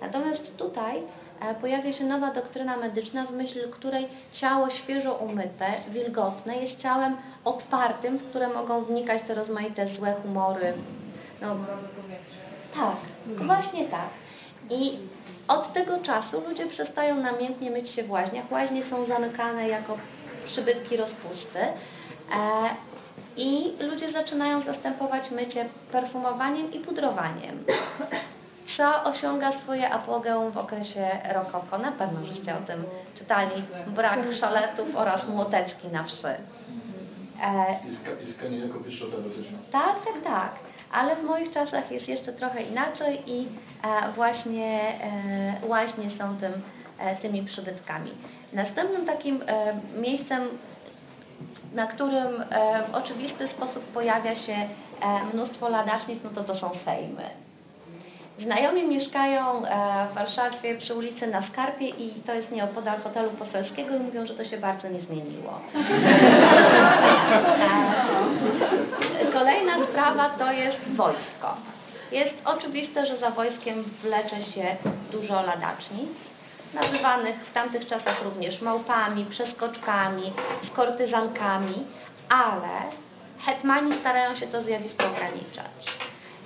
Natomiast tutaj pojawia się nowa doktryna medyczna, w myśl której ciało świeżo umyte, wilgotne jest ciałem otwartym, w które mogą wnikać te rozmaite złe humory. No, tak, właśnie tak. I Od tego czasu ludzie przestają namiętnie myć się w łaźniach. Łaźnie są zamykane jako przybytki rozpusty. E, I ludzie zaczynają zastępować mycie perfumowaniem i pudrowaniem. Co osiąga swoje apogeum w okresie rokoko. Na pewno żeście o tym czytali. Brak szaletów oraz młoteczki na wszy. E, Piska, piskanie jako pieszczota erotyczna. tak, tak, tak. Ale w moich czasach jest jeszcze trochę inaczej i e, właśnie e, łaźnie są tym, e, tymi przybytkami. Następnym takim e, miejscem, na którym e, w oczywisty sposób pojawia się e, mnóstwo ladacznic, no to to są sejmy. Znajomi mieszkają e, w Warszawie przy ulicy na Skarpie i to jest nieopodal hotelu poselskiego i mówią, że to się bardzo nie zmieniło. E, Kolejna sprawa to jest wojsko. Jest oczywiste, że za wojskiem wlecze się dużo ladacznic, nazywanych w tamtych czasach również małpami, przeskoczkami, skortyzankami, ale hetmani starają się to zjawisko ograniczać.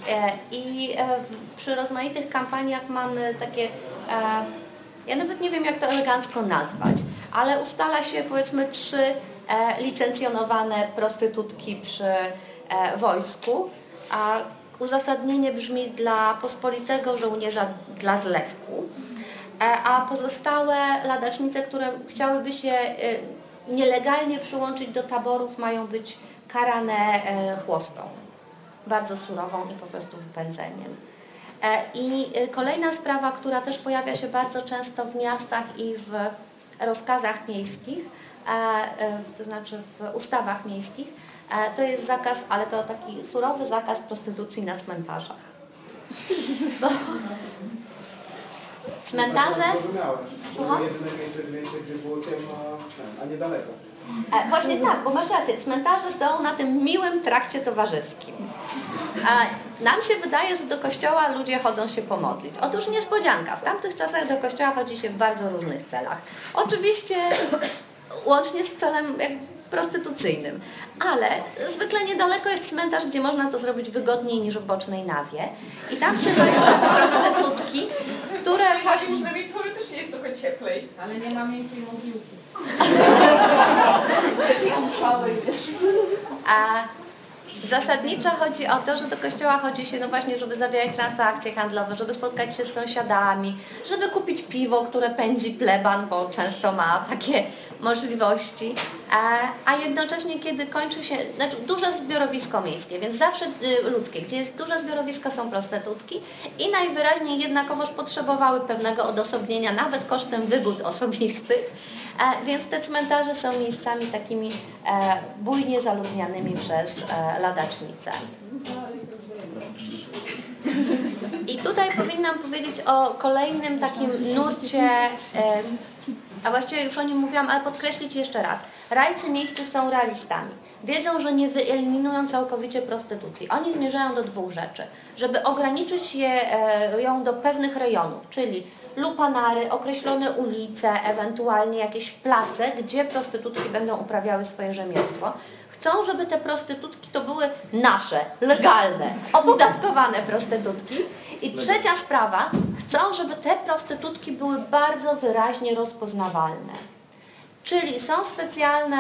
E, I e, przy rozmaitych kampaniach mamy takie, e, ja nawet nie wiem jak to elegancko nazwać, ale ustala się powiedzmy trzy licencjonowane prostytutki przy wojsku, a uzasadnienie brzmi dla pospolitego żołnierza dla zlewku, a pozostałe ladacznice, które chciałyby się nielegalnie przyłączyć do taborów mają być karane chłostą bardzo surową i po prostu wypędzeniem. E, I e, kolejna sprawa, która też pojawia się bardzo często w miastach i w rozkazach miejskich, e, e, to znaczy w ustawach miejskich, to jest zakaz, ale to taki surowy zakaz prostytucji na cmentarzach. Bo cmentarze? To jedyne miejsce gdzie było ciemno, a nie daleko. E, Właśnie tak, bo masz rację, cmentarze są na tym miłym trakcie towarzyskim. A nam się wydaje, że do kościoła ludzie chodzą się pomodlić. Otóż niespodzianka, w tamtych czasach do kościoła chodzi się w bardzo różnych celach. Oczywiście łącznie z celem prostytucyjnym, ale zwykle niedaleko jest cmentarz, gdzie można to zrobić wygodniej niż w bocznej nawie. I tam się mają prostytutki, które właśnie... przynajmniej teoretycznie jest trochę cieplej. Ale nie ma miękkiej mogiłki. A zasadniczo chodzi o to, że do kościoła chodzi się, no właśnie, żeby zawierać transakcje handlowe, żeby spotkać się z sąsiadami, żeby kupić piwo, które pędzi pleban, bo często ma takie możliwości, a, a jednocześnie kiedy kończy się, znaczy duże zbiorowisko miejskie, więc zawsze y, ludzkie, gdzie jest duże zbiorowisko są prostytutki i najwyraźniej jednakowoż potrzebowały pewnego odosobnienia, nawet kosztem wygód osobistych, E, Więc te cmentarze są miejscami takimi e, bujnie zaludnianymi przez e, ladacznice. I tutaj powinnam powiedzieć o kolejnym takim nurcie, e, a właściwie już o nim mówiłam, ale podkreślić jeszcze raz. Rajcy miejscy są realistami. Wiedzą, że nie wyeliminują całkowicie prostytucji. Oni zmierzają do dwóch rzeczy. Żeby ograniczyć je, e, ją do pewnych rejonów, czyli lupanary, określone ulice, ewentualnie jakieś place, gdzie prostytutki będą uprawiały swoje rzemiosło. Chcą, żeby te prostytutki to były nasze, legalne, opodatkowane prostytutki. I trzecia sprawa, chcą, żeby te prostytutki były bardzo wyraźnie rozpoznawalne. Czyli są specjalne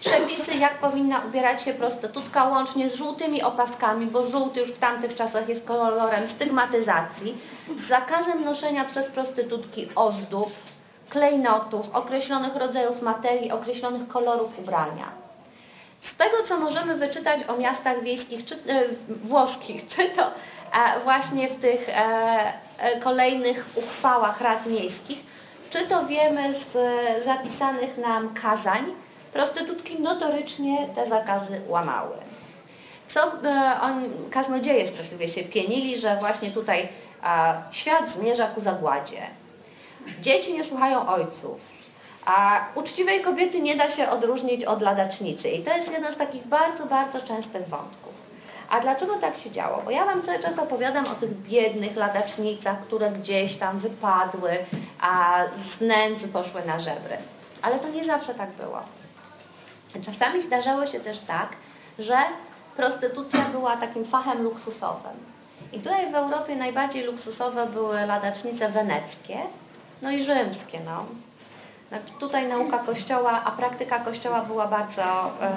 przepisy, jak powinna ubierać się prostytutka, łącznie z żółtymi opaskami, bo żółty już w tamtych czasach jest kolorem stygmatyzacji, z zakazem noszenia przez prostytutki ozdób, klejnotów, określonych rodzajów materii, określonych kolorów ubrania. Z tego, co możemy wyczytać o miastach wiejskich, czy, e, włoskich, czy to e, właśnie w tych e, kolejnych uchwałach rad miejskich, czy to wiemy z zapisanych nam kazań, prostytutki notorycznie te zakazy łamały. Co e, on, kaznodzieje straszliwie się pienili, że właśnie tutaj a, świat zmierza ku zagładzie. Dzieci nie słuchają ojców. A uczciwej kobiety nie da się odróżnić od ladacznicy. I to jest jeden z takich bardzo, bardzo częstych wątków. A dlaczego tak się działo? Bo ja Wam cały czas opowiadam o tych biednych ladacznicach, które gdzieś tam wypadły, a z nędzy poszły na żebry. Ale to nie zawsze tak było. Czasami zdarzało się też tak, że prostytucja była takim fachem luksusowym. I tutaj w Europie najbardziej luksusowe były ladacznice weneckie, no i rzymskie. No. Znaczy tutaj nauka kościoła, a praktyka kościoła była bardzo e,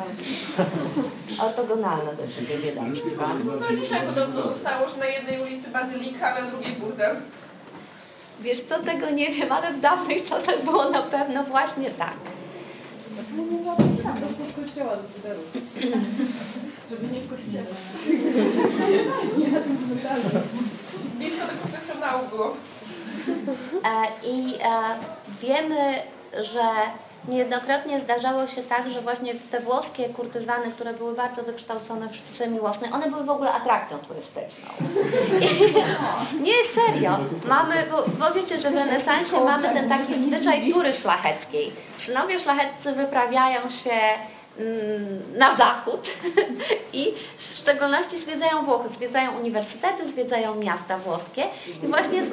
ortogonalna do siebie biedaczka. No dzisiaj podobno zostało, że na jednej ulicy bazylika, a na drugiej burdel. Wiesz co, tego nie wiem, ale w dawnych czasach było na pewno właśnie tak. Prosto z kościoła do Tyberu. Żeby nie w kościele. Nie na tym. Blisko do konfesjonału było. I e, wiemy, że niejednokrotnie zdarzało się tak, że właśnie te włoskie kurtyzany, które były bardzo wykształcone w sztuce miłosnej, one były w ogóle atrakcją turystyczną. Nie, serio. Mamy, bo, bo wiecie, że w renesansie mamy ten taki zwyczaj tury szlacheckiej. Synowie szlacheccy wyprawiają się mm, na zachód i w szczególności zwiedzają Włochy, zwiedzają uniwersytety, zwiedzają miasta włoskie i właśnie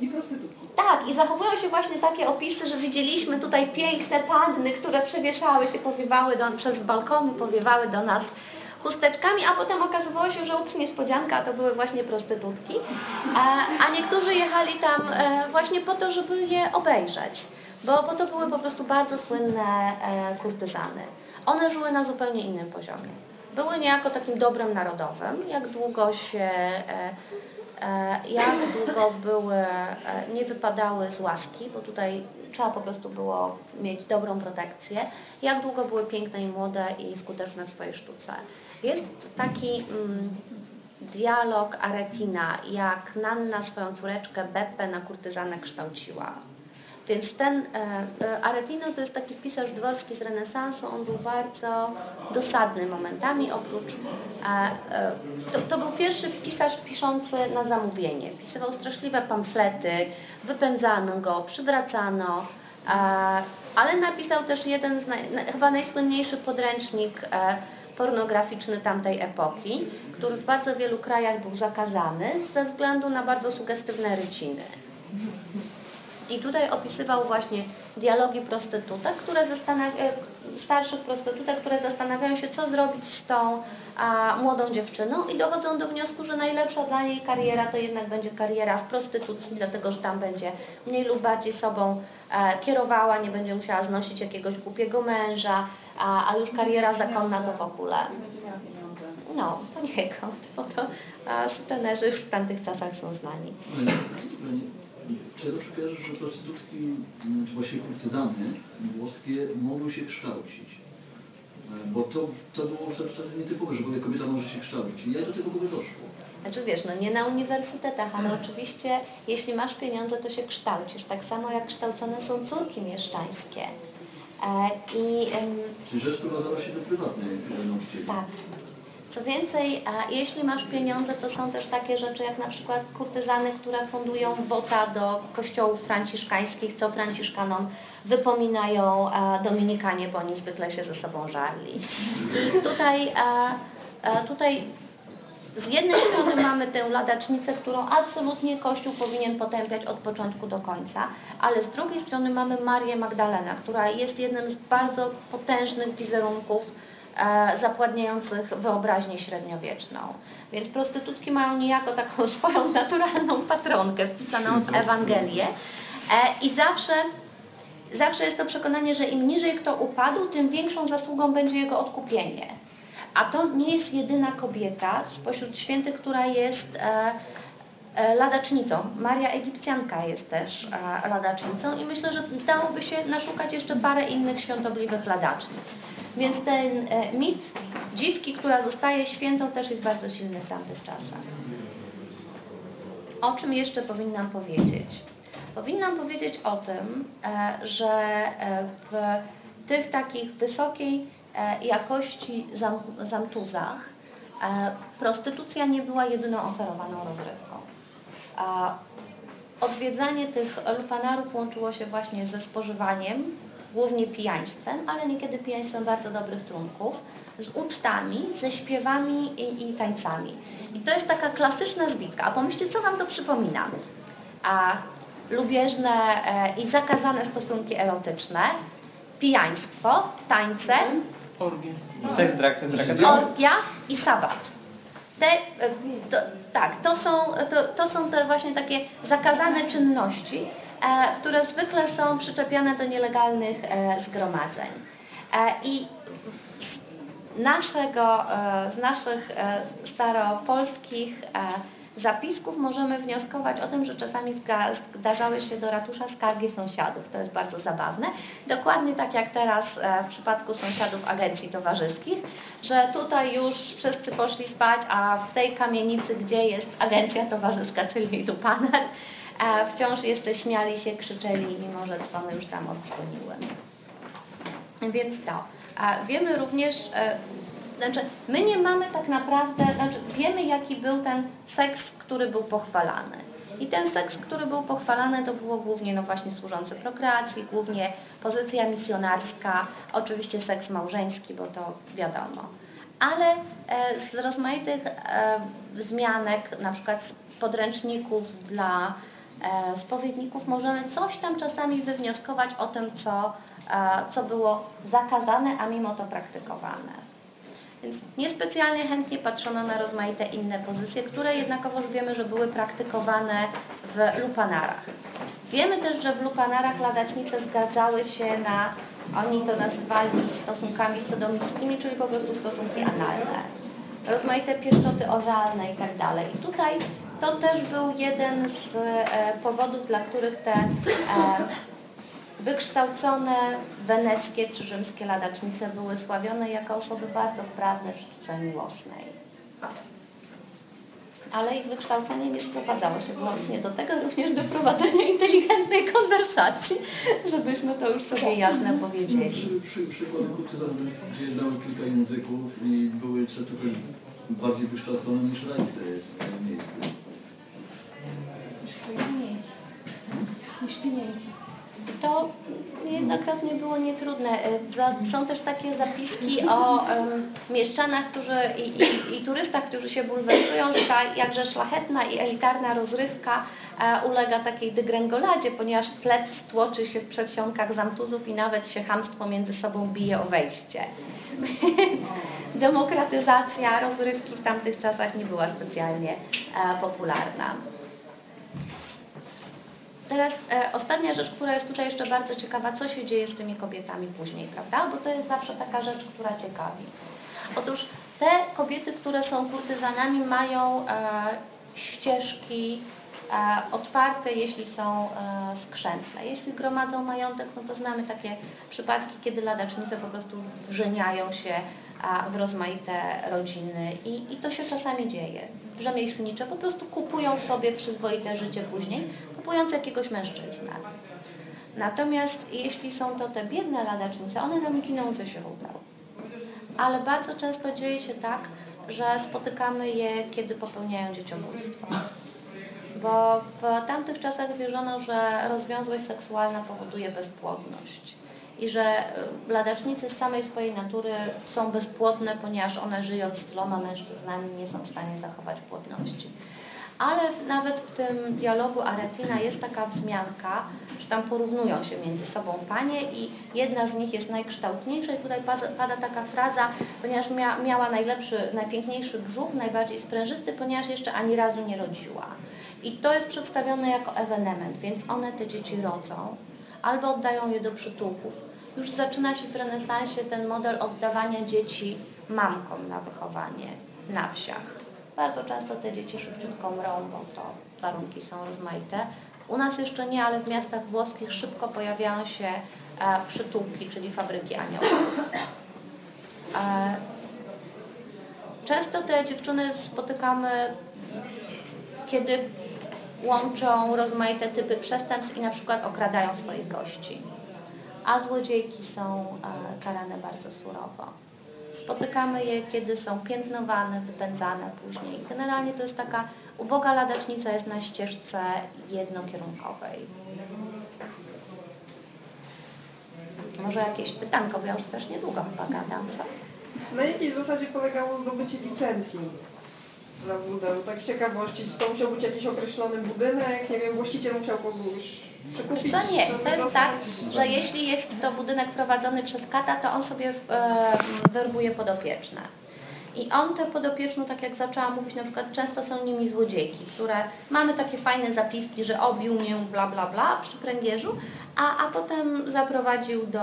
I prostytutki. Tak, i zachowują się właśnie takie opisy, że widzieliśmy tutaj piękne panny, które przewieszały się, powiewały do, przez balkony, powiewały do nas chusteczkami, a potem okazywało się, że ups, niespodzianka, to były właśnie prostytutki, a, niektórzy jechali tam e, właśnie po to, żeby je obejrzeć, bo, bo to były po prostu bardzo słynne e, kurtyzany. One żyły na zupełnie innym poziomie. Były niejako takim dobrem narodowym, jak długo się e, jak długo były, e, nie wypadały z łaski, bo tutaj trzeba po prostu było mieć dobrą protekcję, jak długo były piękne i młode i skuteczne w swojej sztuce. Jest taki mm, dialog Aretina, jak Nanna swoją córeczkę Beppę na kurtyzanę kształciła. Więc ten e, e, Aretino to jest taki pisarz dworski z renesansu, on był bardzo dosadny momentami, oprócz e, to, to był pierwszy pisarz piszący na zamówienie. Pisywał straszliwe pamflety, wypędzano go, przywracano, ale napisał też jeden z naj, na- chyba najsłynniejszy podręcznik pornograficzny tamtej epoki, który w bardzo wielu krajach był zakazany ze względu na bardzo sugestywne ryciny. I tutaj opisywał właśnie dialogi prostytutek, które e, starszych prostytutek, które zastanawiają się, co zrobić z tą a, młodą dziewczyną i dochodzą do wniosku, że najlepsza dla niej kariera to jednak będzie kariera w prostytucji, dlatego że tam będzie mniej lub bardziej sobą e, kierowała, nie będzie musiała znosić jakiegoś głupiego męża, a, a już kariera zakonna to w ogóle. No, poniekąd, bo to a, sutenerzy już w tamtych czasach są znani. Czy dobrze kojarzę, że prostytutki, m, czy właściwie kurtyzany włoskie mogą się kształcić? E, Bo to, to było wtedy czasem nietypowe, że w ogóle kobieta może się kształcić. I jak do tego w ogóle doszło? Znaczy wiesz, no nie na uniwersytetach, ale oczywiście jeśli masz pieniądze, to się kształcisz. Tak samo jak kształcone są córki mieszczańskie. E, I em, Czyli rzecz sprowadzała się do prywatnej nauczycieli. tak. Co więcej, jeśli masz pieniądze, to są też takie rzeczy jak na przykład kurtyzany, które fundują wota do kościołów franciszkańskich, co franciszkanom wypominają dominikanie, bo oni zwykle się ze sobą żarli. I tutaj, tutaj z jednej strony mamy tę ladacznicę, którą absolutnie Kościół powinien potępiać od początku do końca, ale z drugiej strony mamy Marię Magdalena, która jest jednym z bardzo potężnych wizerunków zapładniających wyobraźnię średniowieczną. Więc prostytutki mają niejako taką swoją naturalną patronkę wpisaną w Ewangelię e, i zawsze Zawsze jest to przekonanie, że im niżej kto upadł, tym większą zasługą będzie jego odkupienie. A to nie jest jedyna kobieta spośród świętych, która jest e, e, ladacznicą. Maria Egipcjanka jest też e, ladacznicą i myślę, że dałoby się naszukać jeszcze parę innych świątobliwych ladacznic. Więc ten e, mit dziwki, która zostaje świętą też jest bardzo silny w tamtych czasach. O czym jeszcze powinnam powiedzieć? Powinnam powiedzieć o tym, e, że e, w tych takich wysokiej jakości zam, zamtuzach prostytucja nie była jedyną oferowaną rozrywką. Odwiedzanie tych lupanarów łączyło się właśnie ze spożywaniem, głównie pijaństwem, ale niekiedy pijaństwem bardzo dobrych trunków, z ucztami, ze śpiewami i, i tańcami. I to jest taka klasyczna zbitka. A pomyślcie, co Wam to przypomina? A lubieżne e, i zakazane stosunki erotyczne, pijaństwo, tańce, Orgie. Seks, drak, seks, drak. orgia i sabat. te, e, to, tak, to są, to, to są te właśnie takie zakazane czynności, które zwykle są przyczepiane do nielegalnych e, zgromadzeń. E, I naszego, e, z naszych e, staropolskich e, zapisków możemy wnioskować o tym, że czasami zdarzały się do ratusza skargi sąsiadów. To jest bardzo zabawne. Dokładnie tak jak teraz e, w przypadku sąsiadów agencji towarzyskich, że tutaj już wszyscy poszli spać, a w tej kamienicy, gdzie jest agencja towarzyska, czyli lupanar, e, wciąż jeszcze śmiali się, krzyczeli, mimo że dzwony już tam odzwoniły. Więc to. A wiemy również, e, znaczy my nie mamy tak naprawdę, znaczy wiemy jaki był ten seks, który był pochwalany. I ten seks, który był pochwalany, to było głównie no właśnie służący prokreacji, głównie pozycja misjonarska, oczywiście seks małżeński, bo to wiadomo. Ale e, z rozmaitych e, wzmianek, na przykład podręczników dla spowiedników możemy coś tam czasami wywnioskować o tym, co, e, co było zakazane, a mimo to praktykowane. Więc niespecjalnie chętnie patrzono na rozmaite inne pozycje, które jednakowoż wiemy, że były praktykowane w lupanarach. Wiemy też, że w lupanarach ladacznice zgadzały się na, oni to nazywali stosunkami sodomickimi, czyli po prostu stosunki analne. Rozmaite pieszczoty oralne i tak dalej. I tutaj to też był jeden z e, powodów, dla których te e, wykształcone weneckie czy rzymskie ladacznice były sławione jako osoby bardzo wprawne w sztuce miłosnej. Ale ich wykształcenie nie sprowadzało się wyłącznie do tego, również do prowadzenia inteligentnej konwersacji, żebyśmy to już sobie jasno powiedzieli. Przy, przy, przykłady kurtyzanów, gdzie znały kilka języków i były trochę bardziej wykształcone niż rajscy jest e, miejsce. To jednokrotnie było nietrudne. E, Są też takie zapiski o mieszczanach którzy, i, i, i turystach, którzy się bulwersują, że ta jakże szlachetna i elitarna rozrywka e, ulega takiej dygręgoladzie, ponieważ plebs tłoczy się w przedsionkach zamtuzów i nawet się chamstwo między sobą bije o wejście. Demokratyzacja rozrywki w tamtych czasach nie była specjalnie e, popularna. Teraz e, ostatnia rzecz, która jest tutaj jeszcze bardzo ciekawa, co się dzieje z tymi kobietami później, prawda? Bo to jest zawsze taka rzecz, która ciekawi. Otóż te kobiety, które są kurtyzanami, mają e, ścieżki otwarte, jeśli są e, skrzętne. Jeśli gromadzą majątek, no to znamy takie przypadki, kiedy ladacznice po prostu wrzeniają się w rozmaite rodziny i, i to się czasami dzieje. Rzemieślnicze po prostu kupują sobie przyzwoite życie później, kupując jakiegoś mężczyznę. Natomiast jeśli są to te biedne ladacznice, one nam giną ze źródeł. Ale bardzo często dzieje się tak, że spotykamy je, kiedy popełniają dzieciobójstwo. Bo w tamtych czasach wierzono, że rozwiązłość seksualna powoduje bezpłodność i że y, ladacznicy z samej swojej natury są bezpłodne, ponieważ one żyjąc z tyloma mężczyznami nie są w stanie zachować płodności. Ale nawet w tym dialogu Aretina jest taka wzmianka, że tam porównują się między sobą panie i jedna z nich jest najkształtniejsza i tutaj pada, taka fraza, ponieważ mia, miała najlepszy, najpiękniejszy brzuch, najbardziej sprężysty, ponieważ jeszcze ani razu nie rodziła. I to jest przedstawione jako ewenement, więc one te dzieci rodzą albo oddają je do przytułków. Już zaczyna się w renesansie ten model oddawania dzieci mamkom na wychowanie na wsiach. Bardzo często te dzieci szybciutko mrą, bo to warunki są rozmaite. U nas jeszcze nie, ale w miastach włoskich szybko pojawiają się e, przytułki, czyli fabryki aniołów. E, często te dziewczyny spotykamy, kiedy łączą rozmaite typy przestępstw i na przykład okradają swoich gości. A złodziejki są e, karane bardzo surowo. Spotykamy je, kiedy są piętnowane, wypędzane później. Generalnie to jest taka uboga ladacznica jest na ścieżce jednokierunkowej. Może jakieś pytanko, bo ja już strasznie długo chyba gadam, co? Na jakiej zasadzie polegało zdobycie licencji dla burdelu? Tak z ciekawości, czy to musiał być jakiś określony budynek, nie wiem, właściciel musiał kogoś przekupić? To nie, to jest tak, że jeśli jest to budynek prowadzony przez kata, to on sobie e, werbuje podopieczne. I on te podopieczne, tak jak zaczęłam mówić, na przykład często są nimi złodziejki, które mamy takie fajne zapiski, że obił mnie bla bla bla przy pręgierzu, a, a potem zaprowadził do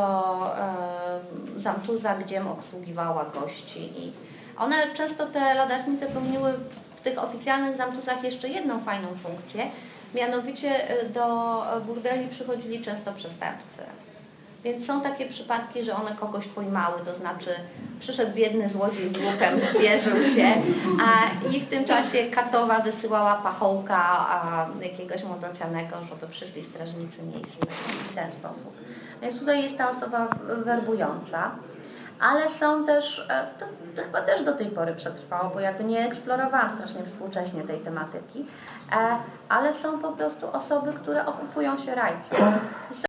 e, zamtuza, gdzie obsługiwała gości. I one często te ladacznice pełniły w tych oficjalnych zamtuzach jeszcze jedną fajną funkcję, mianowicie e, do burdeli przychodzili często przestępcy. Więc są takie przypadki, że one kogoś pojmały, to znaczy przyszedł biedny złodziej z łukiem, zwierzył się, a i w tym czasie katowa wysyłała pachołka a, jakiegoś młodocianego, żeby przyszli strażnicy miejscy w ten sposób. Więc tutaj jest ta osoba werbująca. Ale są też, e, to, to chyba też do tej pory przetrwało, bo jakby nie eksplorowałam strasznie współcześnie tej tematyki, e, ale są po prostu osoby, które okupują się rajcem.